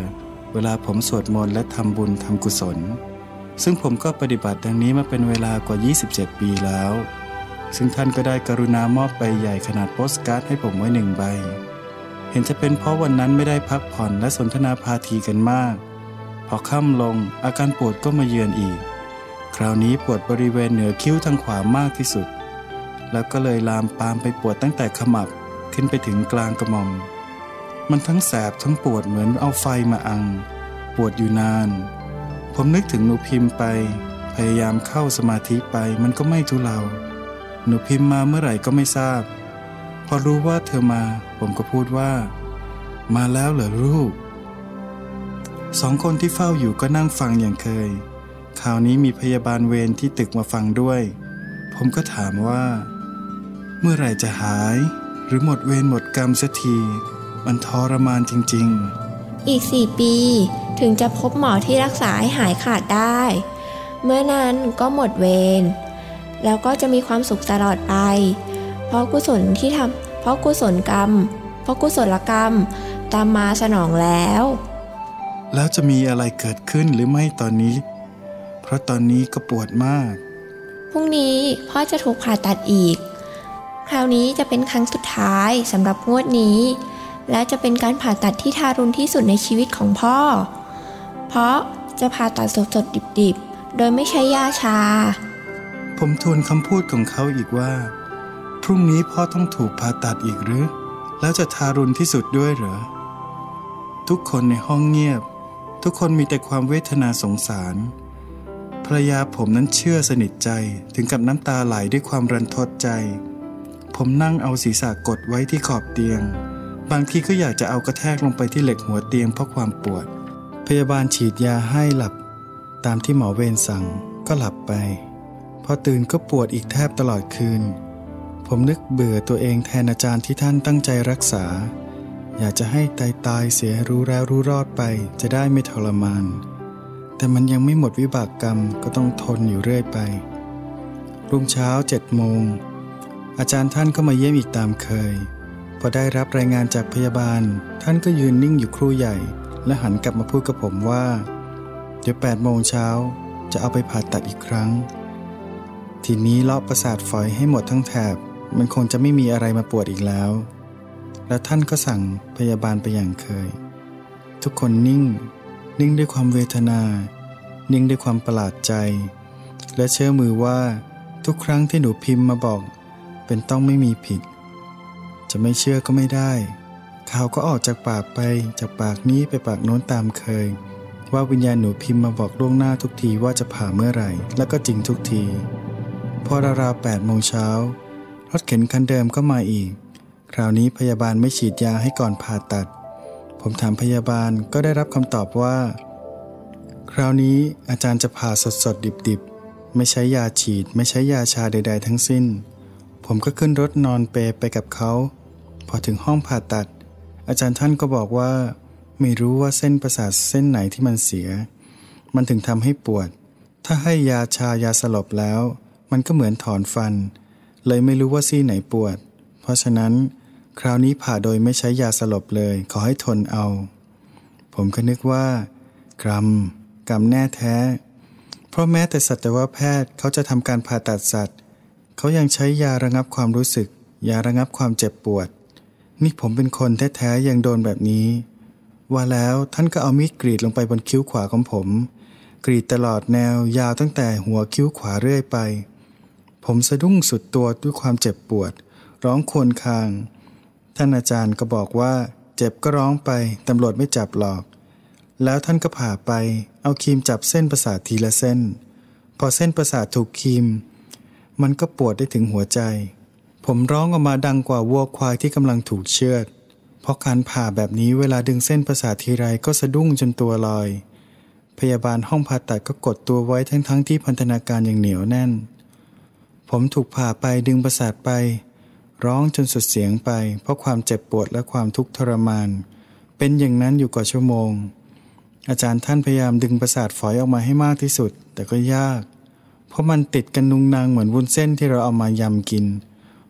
B: เวลาผมสวดมนต์และทำบุญทำกุศล ซึ่งผมก็ปฏิบัติดังนี้มาเป็นเวลากว่า 27 ปีแล้ว ซึ่งท่านก็ได้กรุณามอบใบใหญ่ขนาดโปสการ์ดให้ผมไว้หนึ่งใบ เห็นจะเป็นเพราะวันนั้นไม่ได้พักผ่อนและสนทนาพาทีกันมาก พอค่ำลงอาการปวดก็มาเยือนอีก คราวนี้ปวดบริเวณเหนือคิ้วทางขวามากที่สุด แล้วก็เลยลามปามไปปวดตั้งแต่ขมับขึ้นไปถึงกลางกระหม่อม มันทั้งแสบทั้งปวดเหมือนเอาไฟมาอัง ปวดอยู่นาน ผมนึกถึงหนูพิมพ์ไป พยายามเข้าสมาธิไปมันก็ไม่ทุเลา หนูพิมพ์มาเมื่อไหร่ก็ไม่ทราบ พอรู้ว่าเธอมา ผมก็พูดว่า มาแล้วเหรอลูกสองคนที่เฝ้าอยู่ก็นั่งฟังอย่างเคย คราวนี้มีพยาบาลเวรที่ตึกมาฟังด้วย ผมก็ถามว่า เมื่อไหร่จะหาย หรือหมดเวรหมดกรรมสักที มันทรมานจริง ๆ
D: อีก4ปี ถึงจะพบหมอที่รักษาให้หายขาดได้ เมื่อนั้นก็หมดเวรแล้วก็จะมีความสุขตลอดไป เพราะกุศลที่ทำเพราะกุศลกรรม เพราะกุศลกรรม ตามมาสนองแล้ว
B: แล้วจะมีอะไรเกิดขึ้นหรือไม่ตอนนี้ เพราะตอนนี้ก็ปวดมาก
D: พรุ่งนี้พ่อจะถูกผ่าตัดอีก คราวนี้จะเป็นครั้งสุดท้ายสำหรับงวดนี้ และจะเป็นการผ่าตัดที่ทารุณที่สุดในชีวิตของพ่อ เพราะจะผ่าตัดสดๆดิบๆ โดยไม่ใช้ยาชา
B: ผมทวนคำพูดของเขาอีกว่า พรุ่งนี้พ่อต้องถูกผ่าตัดอีกหรือ แล้วจะทารุณที่สุดด้วยเหรอ ทุกคนในห้องเงียบ ทุกคนมีแต่ความเวทนาสงสารภรรยาผมนั้นเชื่อสนิทใจถึงกับน้ำตาไหลด้วยความรันทดใจ ผมนั่งเอาศีรษะกดไว้ที่ขอบเตียง บางทีก็อยากจะเอากระแทกลงไปที่เหล็กหัวเตียงเพราะความปวด พยาบาลฉีดยาให้หลับ ตามที่หมอเวรสั่งก็หลับไป พอตื่นก็ปวดอีกแทบตลอดคืน ผมนึกเบื่อตัวเองแทนอาจารย์ที่ท่านตั้งใจรักษา อยากจะให้ตายตายเสียรู้แล้วรู้รอดไปจะได้ไม่ทรมาน แต่มันยังไม่หมดวิบากกรรมก็ต้องทนอยู่เรื่อยไป รุ่งเช้าเจ็ดโมงอาจารย์ท่านก็มาเยี่ยมอีกตามเคย พอได้รับรายงานจากพยาบาล ท่านก็ยืนนิ่งอยู่ครู่ใหญ่ และหันกลับมาพูดกับผมว่า เดี๋ยวแปดโมงเช้าจะเอาไปผ่าตัดอีกครั้ง ทีนี้เลาะประสาทฝอยให้หมดทั้งแถบ มันคงจะไม่มีอะไรมาปวดอีกแล้ว แล้วท่านก็สั่งพยาบาลไปอย่างเคย ทุกคนนิ่ง นิ่งด้วยความเวทนา นิ่งด้วยความประหลาดใจ และเชื่อมือว่าทุกครั้งที่หนูพิมพ์มาบอก เป็นต้องไม่มีผิด จะไม่เชื่อก็ไม่ได้ ข่าวก็ออกจากปากไปจากปากนี้ไปปากโน้นตามเคย ว่าวิญญาณหนูพิมพ์มาบอกล่วงหน้าทุกทีว่าจะผ่าเมื่อไหร่ แล้วก็จริงทุกที พอราวๆแปดโมงเช้ารถเข็นคันเดิมก็มาอีก คราวนี้พยาบาลไม่ฉีดยาให้ก่อนผ่าตัด ผมถามพยาบาลก็ได้รับคำตอบว่า คราวนี้อาจารย์จะผ่าสดๆดิบๆ ไม่ใช้ยาฉีด ไม่ใช้ยาชาใด ๆ ทั้งสิ้น ผมก็ขึ้นรถนอนเปไปกับเขา พอถึงห้องผ่าตัด อาจารย์ท่านก็บอกว่า ไม่รู้ว่าเส้นประสาทเส้นไหนที่มันเสีย มันถึงทำให้ปวด ถ้าให้ยาชายาสลบแล้ว มันก็เหมือนถอนฟัน เลยไม่รู้ว่าซี่ไหนปวด เพราะฉะนั้น คราวนี้ผ่าโดยไม่ใช้ยาสลบเลย ขอให้ทนเอา ผมก็นึกว่า กรรม กรรมแน่แท้ เพราะแม้แต่สัตวแพทย์เขาจะทำการผ่าตัดสัตว์ เขายังใช้ยาระงับความรู้สึก ยาระงับความเจ็บปวด นี่ผมเป็นคนแท้ๆยังโดนแบบนี้ ว่าแล้วท่านก็เอามีดกรีดลงไปบนคิ้วขวาของผม กรีดตลอดแนวยาวตั้งแต่หัวคิ้วขวาเรื่อยไป ผมสะดุ้งสุดตัวด้วยความเจ็บปวด ร้องครวญคราง ท่านอาจารย์ก็บอกว่า เจ็บก็ร้องไปตำรวจไม่จับหรอก แล้วท่านก็ผ่าไป เอาครีมจับเส้นประสาททีละเส้น พอเส้นประสาทถูกครีม มันก็ปวดได้ถึงหัวใจ ผมร้องออกมาดังกว่าวัวควายที่กำลังถูกเชือด เพราะการผ่าแบบนี้เวลาดึงเส้นประสาททีไรก็สะดุ้งจนตัวลอย พยาบาลห้องผ่าตัดก็กดตัวไว้ทั้งๆทที่พันธนาการอย่างเหนียวแน่น ผมถูกผ่าไปดึงประสาทไป ร้องจนสุดเสียงไป เพราะความเจ็บปวดและความทุกข์ทรมาน เป็นอย่างนั้นอยู่กว่าชั่วโมง อาจารย์ท่านพยายามดึงประสาทฝอยออกมาให้มากที่สุด แต่ก็ยาก เพราะมันติดกันนุงนางเหมือนวุ้นเส้นที่เราเอามายำกิน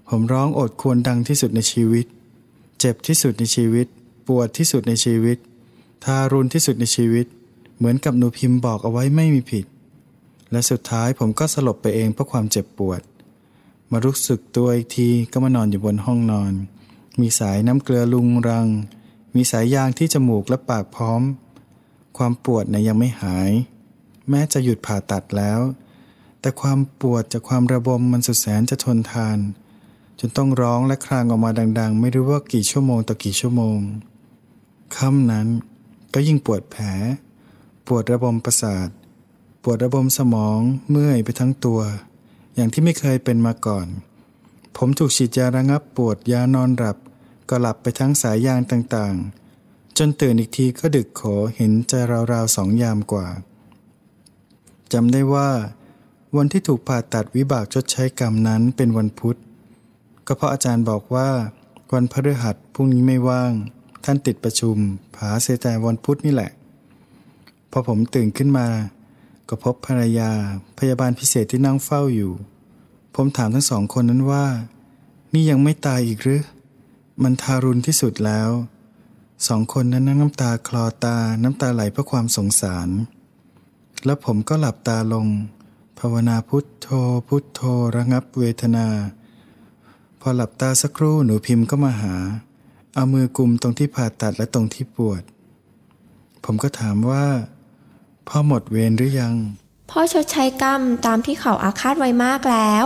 B: ผมร้องโอดควรดังที่สุดในชีวิต เจ็บที่สุดในชีวิต ปวดที่สุดในชีวิต ทารุณที่สุดในชีวิต เหมือนกับหนูพิมพ์บอกเอาไว้ไม่มีผิด และสุดท้ายผมก็สลบไปเองเพราะความเจ็บปวด มารู้สึกตัวอีกทีก็มานอนอยู่บนห้องนอน มีสายน้ำเกลือลุงรัง มีสายยางที่จมูกและปากพร้อม ความปวดนะยังไม่หาย แม้จะหยุดผ่าตัดแล้ว แต่ความปวดจากความระบมมันสุดแสนจะทนทาน จนต้องร้องและครางออกมาดัง ๆ ไม่รู้ว่ากี่ชั่วโมงต่อกี่ชั่วโมงค่ำนั้นก็ยิ่งปวดแผล ปวดระบมประสาท ปวดระบมสมองเมื่อยไปทั้งตัว อย่างที่ไม่เคยเป็นมาก่อน ผมถูกฉีดยาระงับปวดยานอนหลับ ก็หลับไปทั้งสายยางต่างๆ จนตื่นอีกทีก็ดึกโขเห็นใจราวๆสองยามกว่าจำได้ว่า วันที่ถูกผ่าตัดวิบากชดใช้กรรมนั้นเป็นวันพุธ ก็เพราะอาจารย์บอกว่า วันพฤหัสพรุ่งนี้ไม่ว่าง ท่านติดประชุม ผาเสแต่วันพุธนี่แหละ พอผมตื่นขึ้นมา ก็พบภรรยาพยาบาลพิเศษที่นั่งเฝ้าอยู่ ผมถามทั้งสองคนนั้นว่า นี่ยังไม่ตายอีกหรือ มันทารุณที่สุดแล้ว สองคนนั้นน้ำตาคลอตาน้ำตาไหลเพราะความสงสาร แล้วผมก็หลับตาลง ภาวนาพุทโธพุทโธระงับเวทนา อหลับตาสักครู่หนูพิมพ์ก็มาหา เอามือกุมตรงที่ผ่าตัดและตรงที่ปวด ผมก็ถามว่า พ่อหมดเวรหรือยัง
D: พ่อชดใช้กรรมตามที่เขาอาฆาตไว้มากแล้ว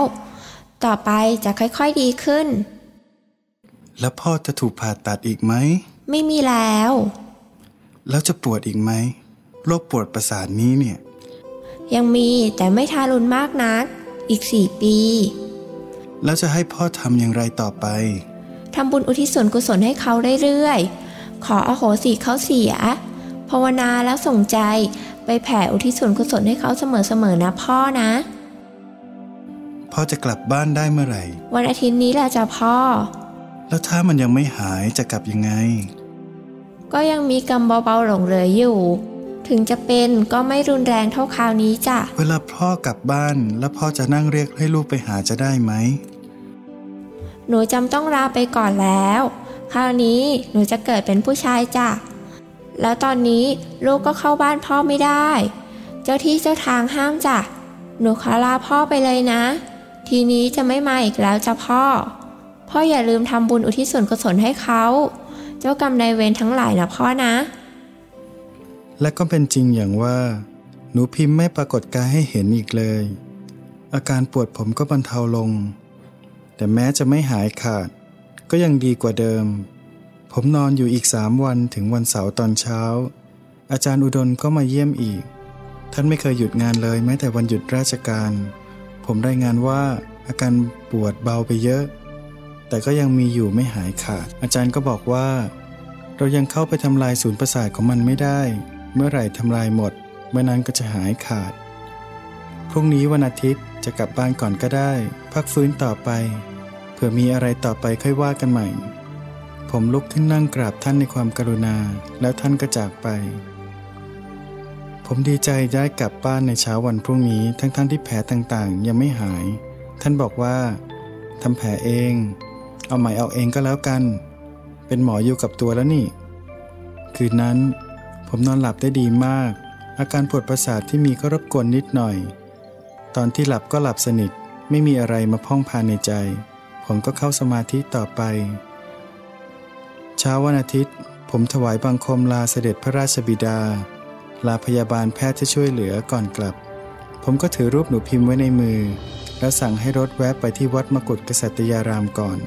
D: ต่อไปจะค่อยๆดีขึ้น
B: แล้วพ่อจะถูกผ่าตัดอีกไหม
D: ไม่มีแล้ว
B: แล้วจะปวดอีกไหมโรคปวดประสาทนี้เนี่ย
D: ยังมีแต่ไม่ทารุณมากนัก อีกสี่ปี
B: แล้วจะให้พ่อทำอย่างไรต่อไป
D: ทำบุญอุทิศส่วนกุศลให้เขาเรื่อยๆ ขออโหสิเขาเสีย ภาวนาแล้วส่งใจไปแผ่อุทิศส่วนกุศลให้เขาเสมอๆนะพ่อนะ
B: พ่อจะกลับบ้านได้เมื่อไหร่
D: วันอาทิตย์นี้แหละจ้ะพ่อ
B: แล้วถ้ามันยังไม่หายจะกลับยังไง
D: ก็ยังมีกรรมเบาๆหลงเหลืออยู่ ถึงจะเป็นก็ไม่รุนแรงเท่าคราวนี้จ้ะ
B: เวลาพ่อกลับบ้านแล้วพ่อจะนั่งเรียกให้ลูกไปหาจะได้ไหม
D: หนูจำต้องลาไปก่อนแล้ว คราวนี้หนูจะเกิดเป็นผู้ชายจ้ะ แล้วตอนนี้ลูกก็เข้าบ้านพ่อไม่ได้ เจ้าที่เจ้าทางห้ามจ้ะ หนูขอลาพ่อไปเลยนะ ทีนี้จะไม่มาอีกแล้วจ้ะพ่อ พ่ออย่าลืมทำบุญอุทิศส่วนกุศลให้เขา เจ้ากรรมนายเวรทั้งหลายนะพ่อนะ
B: และก็เป็นจริงอย่างว่า หนูพิมพ์ไม่ปรากฏกายให้เห็นอีกเลย อาการปวดผมก็บรรเทาลง แต่แม้จะไม่หายขาด ก็ยังดีกว่าเดิม ผมนอนอยู่อีกสามวันถึงวันเสาร์ตอนเช้า อาจารย์อุดมก็มาเยี่ยมอีก ท่านไม่เคยหยุดงานเลยแม้แต่วันหยุดราชการ ผมรายงานว่าอาการปวดเบาไปเยอะ แต่ก็ยังมีอยู่ไม่หายขาด อาจารย์ก็บอกว่า เรายังเข้าไปทำลายศูนย์ประสาทของมันไม่ได้ เมื่อไหร่ทำลายหมด เมื่อนั้นก็จะหายขาด พรุ่งนี้วันอาทิตย์ จะกลับบ้านก่อนก็ได้ พักฟื้นต่อไป เผื่อมีอะไรต่อไปค่อยว่ากันใหม่ ผมลุกขึ้นนั่งกราบท่านในความกรุณาแล้วท่านก็จากไป ผมดีใจได้กลับบ้านในเช้าวันพรุ่งนี้ทั้งๆทที่แผลต่างๆ ยังไม่หาย ท่านบอกว่าทำแผลเอง เอาใหม่เอาเองก็แล้วกัน เป็นหมออยู่กับตัวแล้วนี่ คืนนั้น ผมนอนหลับได้ดีมาก อาการปวดประสาทที่มีก็รบกวนนิดหน่อย ตอนที่หลับก็หลับสนิทไม่มีอะไรมาพ่องพานในใจ ผมก็เข้าสมาธิต่อไป เช้าวันอาทิตย์ ผมถวายบังคมลาเสด็จพระราชบิดา ลาพยาบาลแพทย์ที่ช่วยเหลือก่อนกลับ ผมก็ถือรูปหนูพิมพ์ไว้ในมือ แล้วสั่งให้รถแวะไปที่วัดมกุฏกษัตยารามก่อน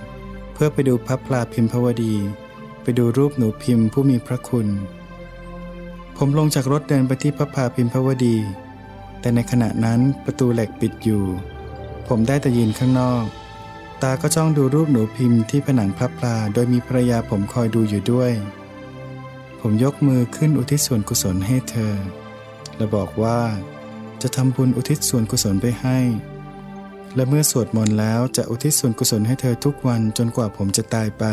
B: เพื่อไปดูพระพลาพิมพวดี ไปดูรูปหนูพิมพ์ผู้มีพระคุณ ผมลงจากรถเดินไปที่พระพลาพิมพวดี แต่ในขณะนั้นประตูเหล็กปิดอยู่ ผมได้แต่ยืนข้างนอก ตาก็จ้องดูรูปหนูพิมพ์ที่ผนังพระพลา โดยมีภรรยาผมคอยดูอยู่ด้วย ผมยกมือขึ้นอุทิศส่วนกุศลให้เธอ และบอกว่า จะทำบุญอุทิศส่วนกุศลไปให้ และเมื่อสวดมนต์แล้วจะอุทิศส่วนกุศลให้เธอทุกวันจนกว่าผมจะตายไป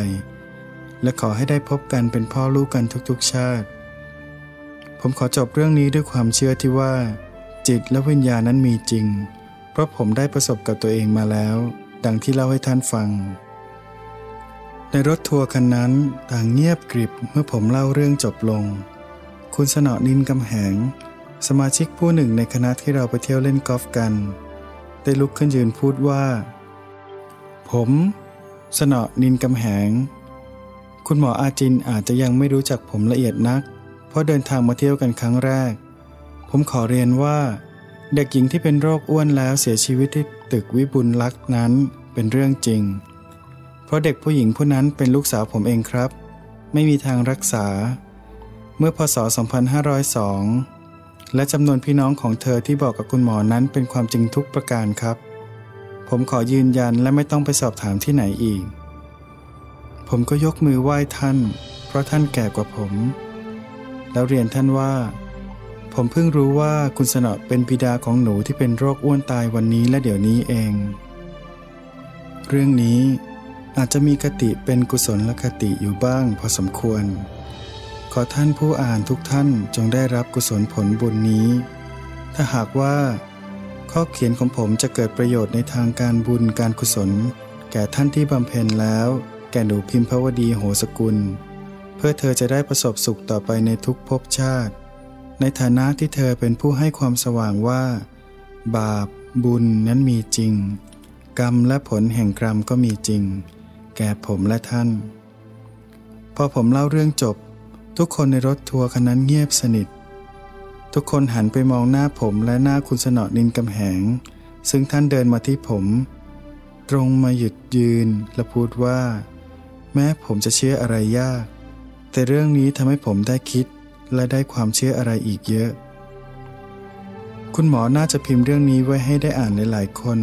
B: และขอให้ได้พบกันเป็นพ่อลูกกันทุกๆชาติ ผมขอจบเรื่องนี้ด้วยความเชื่อที่ว่า จิตและวิญญาณนั้นมีจริง เพราะผมได้ประสบกับตัวเองมาแล้ว ดังที่เล่าให้ท่านฟัง ในรถทัวร์คันนั้นต่างเงียบกริบเมื่อผมเล่าเรื่องจบลง คุณสนอนินกำแหง สมาชิกผู้หนึ่งในคณะที่เราไปเที่ยวเล่นกอล์ฟกัน ได้ลุกขึ้นยืนพูดว่า ผม สนอนินกำแหง คุณหมออาจินอาจจะยังไม่รู้จักผมละเอียดนัก เพราะเดินทางมาเที่ยวกันครั้งแรก ผมขอเรียนว่า เด็กหญิงที่เป็นโรคอ้วนแล้วเสียชีวิตที่ตึกวิบุลลักษณ์นั้นเป็นเรื่องจริง เพราะเด็กผู้หญิงผู้นั้นเป็นลูกสาวผมเองครับ ไม่มีทางรักษา เมื่อพศ 2502 และจำนวนพี่น้องของเธอที่บอกกับคุณหมอนั้นเป็นความจริงทุกประการครับ ผมขอยืนยันและไม่ต้องไปสอบถามที่ไหนอีก ผมก็ยกมือไหว้ท่าน เพราะท่านแก่กว่าผม แล้วเรียนท่านว่า ผมเพิ่งรู้ว่าคุณสนอเป็นบิดาของหนูที่เป็นโรคอ้วนตายวันนี้และเดี๋ยวนี้เอง เรื่องนี้อาจจะมีคติเป็นกุศลลคติอยู่บ้างพอสมควร ขอท่านผู้อ่านทุกท่านจงได้รับกุศลผลบุญนี้ ถ้าหากว่า ข้อเขียนของผมจะเกิดประโยชน์ในทางการบุญการกุศล แก่ท่านที่บำเพ็ญแล้ว แก่หนูพิมพวดีโหสกุล เพื่อเธอจะได้ประสบสุขต่อไปในทุกภพชาติ ในฐานะที่เธอเป็นผู้ให้ความสว่างว่า บาป บุญนั้นมีจริง กรรมและผลแห่งกรรมก็มีจริง แก่ผมและท่าน พอผมเล่าเรื่องจบ ทุกคนในรถทัวร์คันนั้นเงียบสนิท ทุกคนหันไปมองหน้าผมและหน้าคุณสนอนินกำแหง ซึ่งท่านเดินมาที่ผม ตรงมาหยุดยืนและพูดว่า แม้ผมจะเชื่ออะไรยาก แต่เรื่องนี้ทำให้ผมได้คิด และได้ความเชื่ออะไรอีกเยอะ คุณหมอน่าจะพิมพ์เรื่องนี้ไว้ให้ได้อ่านหลายๆคน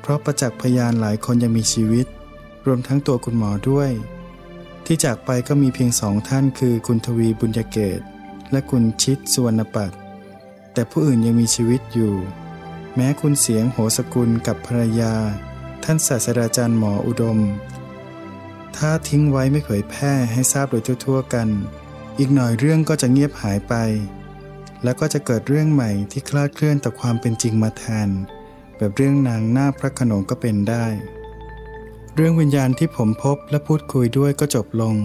B: เพราะประจักษ์พยานหลายคนยังมีชีวิต รวมทั้งตัวคุณหมอด้วย ที่จากไปก็มีเพียงสองท่านคือคุณทวีบุญยเกต และคุณชิดสุวรรณปัตแต่ผู้อื่นยังมีชีวิตอยู่ แม้คุณเสียงโหสกุลกับภรรยา ท่านศาสตราจารย์หมออุดม ถ้าทิ้งไว้ไม่เผยแพร่ให้ทราบโดยทั่วๆกัน อีกหน่อยเรื่องก็จะเงียบหายไป แล้วก็จะเกิดเรื่องใหม่ที่คลาดเคลื่อนต่อความเป็นจริงมาแทน แบบเรื่องนางหน้าพระขนงก็เป็นได้ เรื่องวิญญาณที่ผมพบและพูดคุยด้วยก็จบลง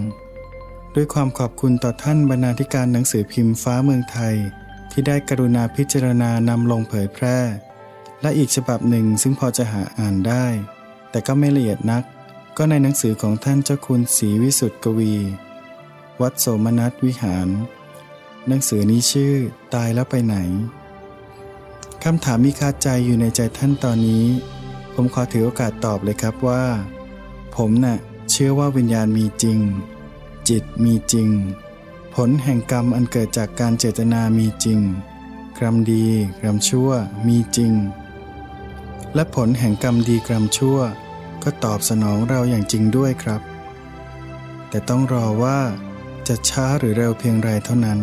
B: ด้วยความขอบคุณต่อท่านบรรณาธิการหนังสือพิมพ์ฟ้าเมืองไทย ที่ได้กรุณาพิจารณานำลงเผยแพร่ และอีกฉบับหนึ่งซึ่งพอจะหาอ่านได้ แต่ก็ไม่ละเอียดนัก ก็ในหนังสือของท่านเจ้าคุณศรีวิสุทธ์กวี วัดโสมนัสวิหาร หนังสือนี้ชื่อตายแล้วไปไหนคำถามมีคาใจอยู่ในใจท่านตอนนี้ ผมขอถือโอกาสตอบเลยครับว่า ผมน่ะเชื่อว่าวิญญาณมีจริง จิตมีจริง ผลแห่งกรรมอันเกิดจากการเจตนามีจริง กรรมดีกรรมชั่วมีจริง และผลแห่งกรรมดีกรรมชั่ว ก็ตอบสนองเราอย่างจริงด้วยครับ แต่ต้องรอว่า จะช้าหรือเร็วเพียงไรเท่านั้น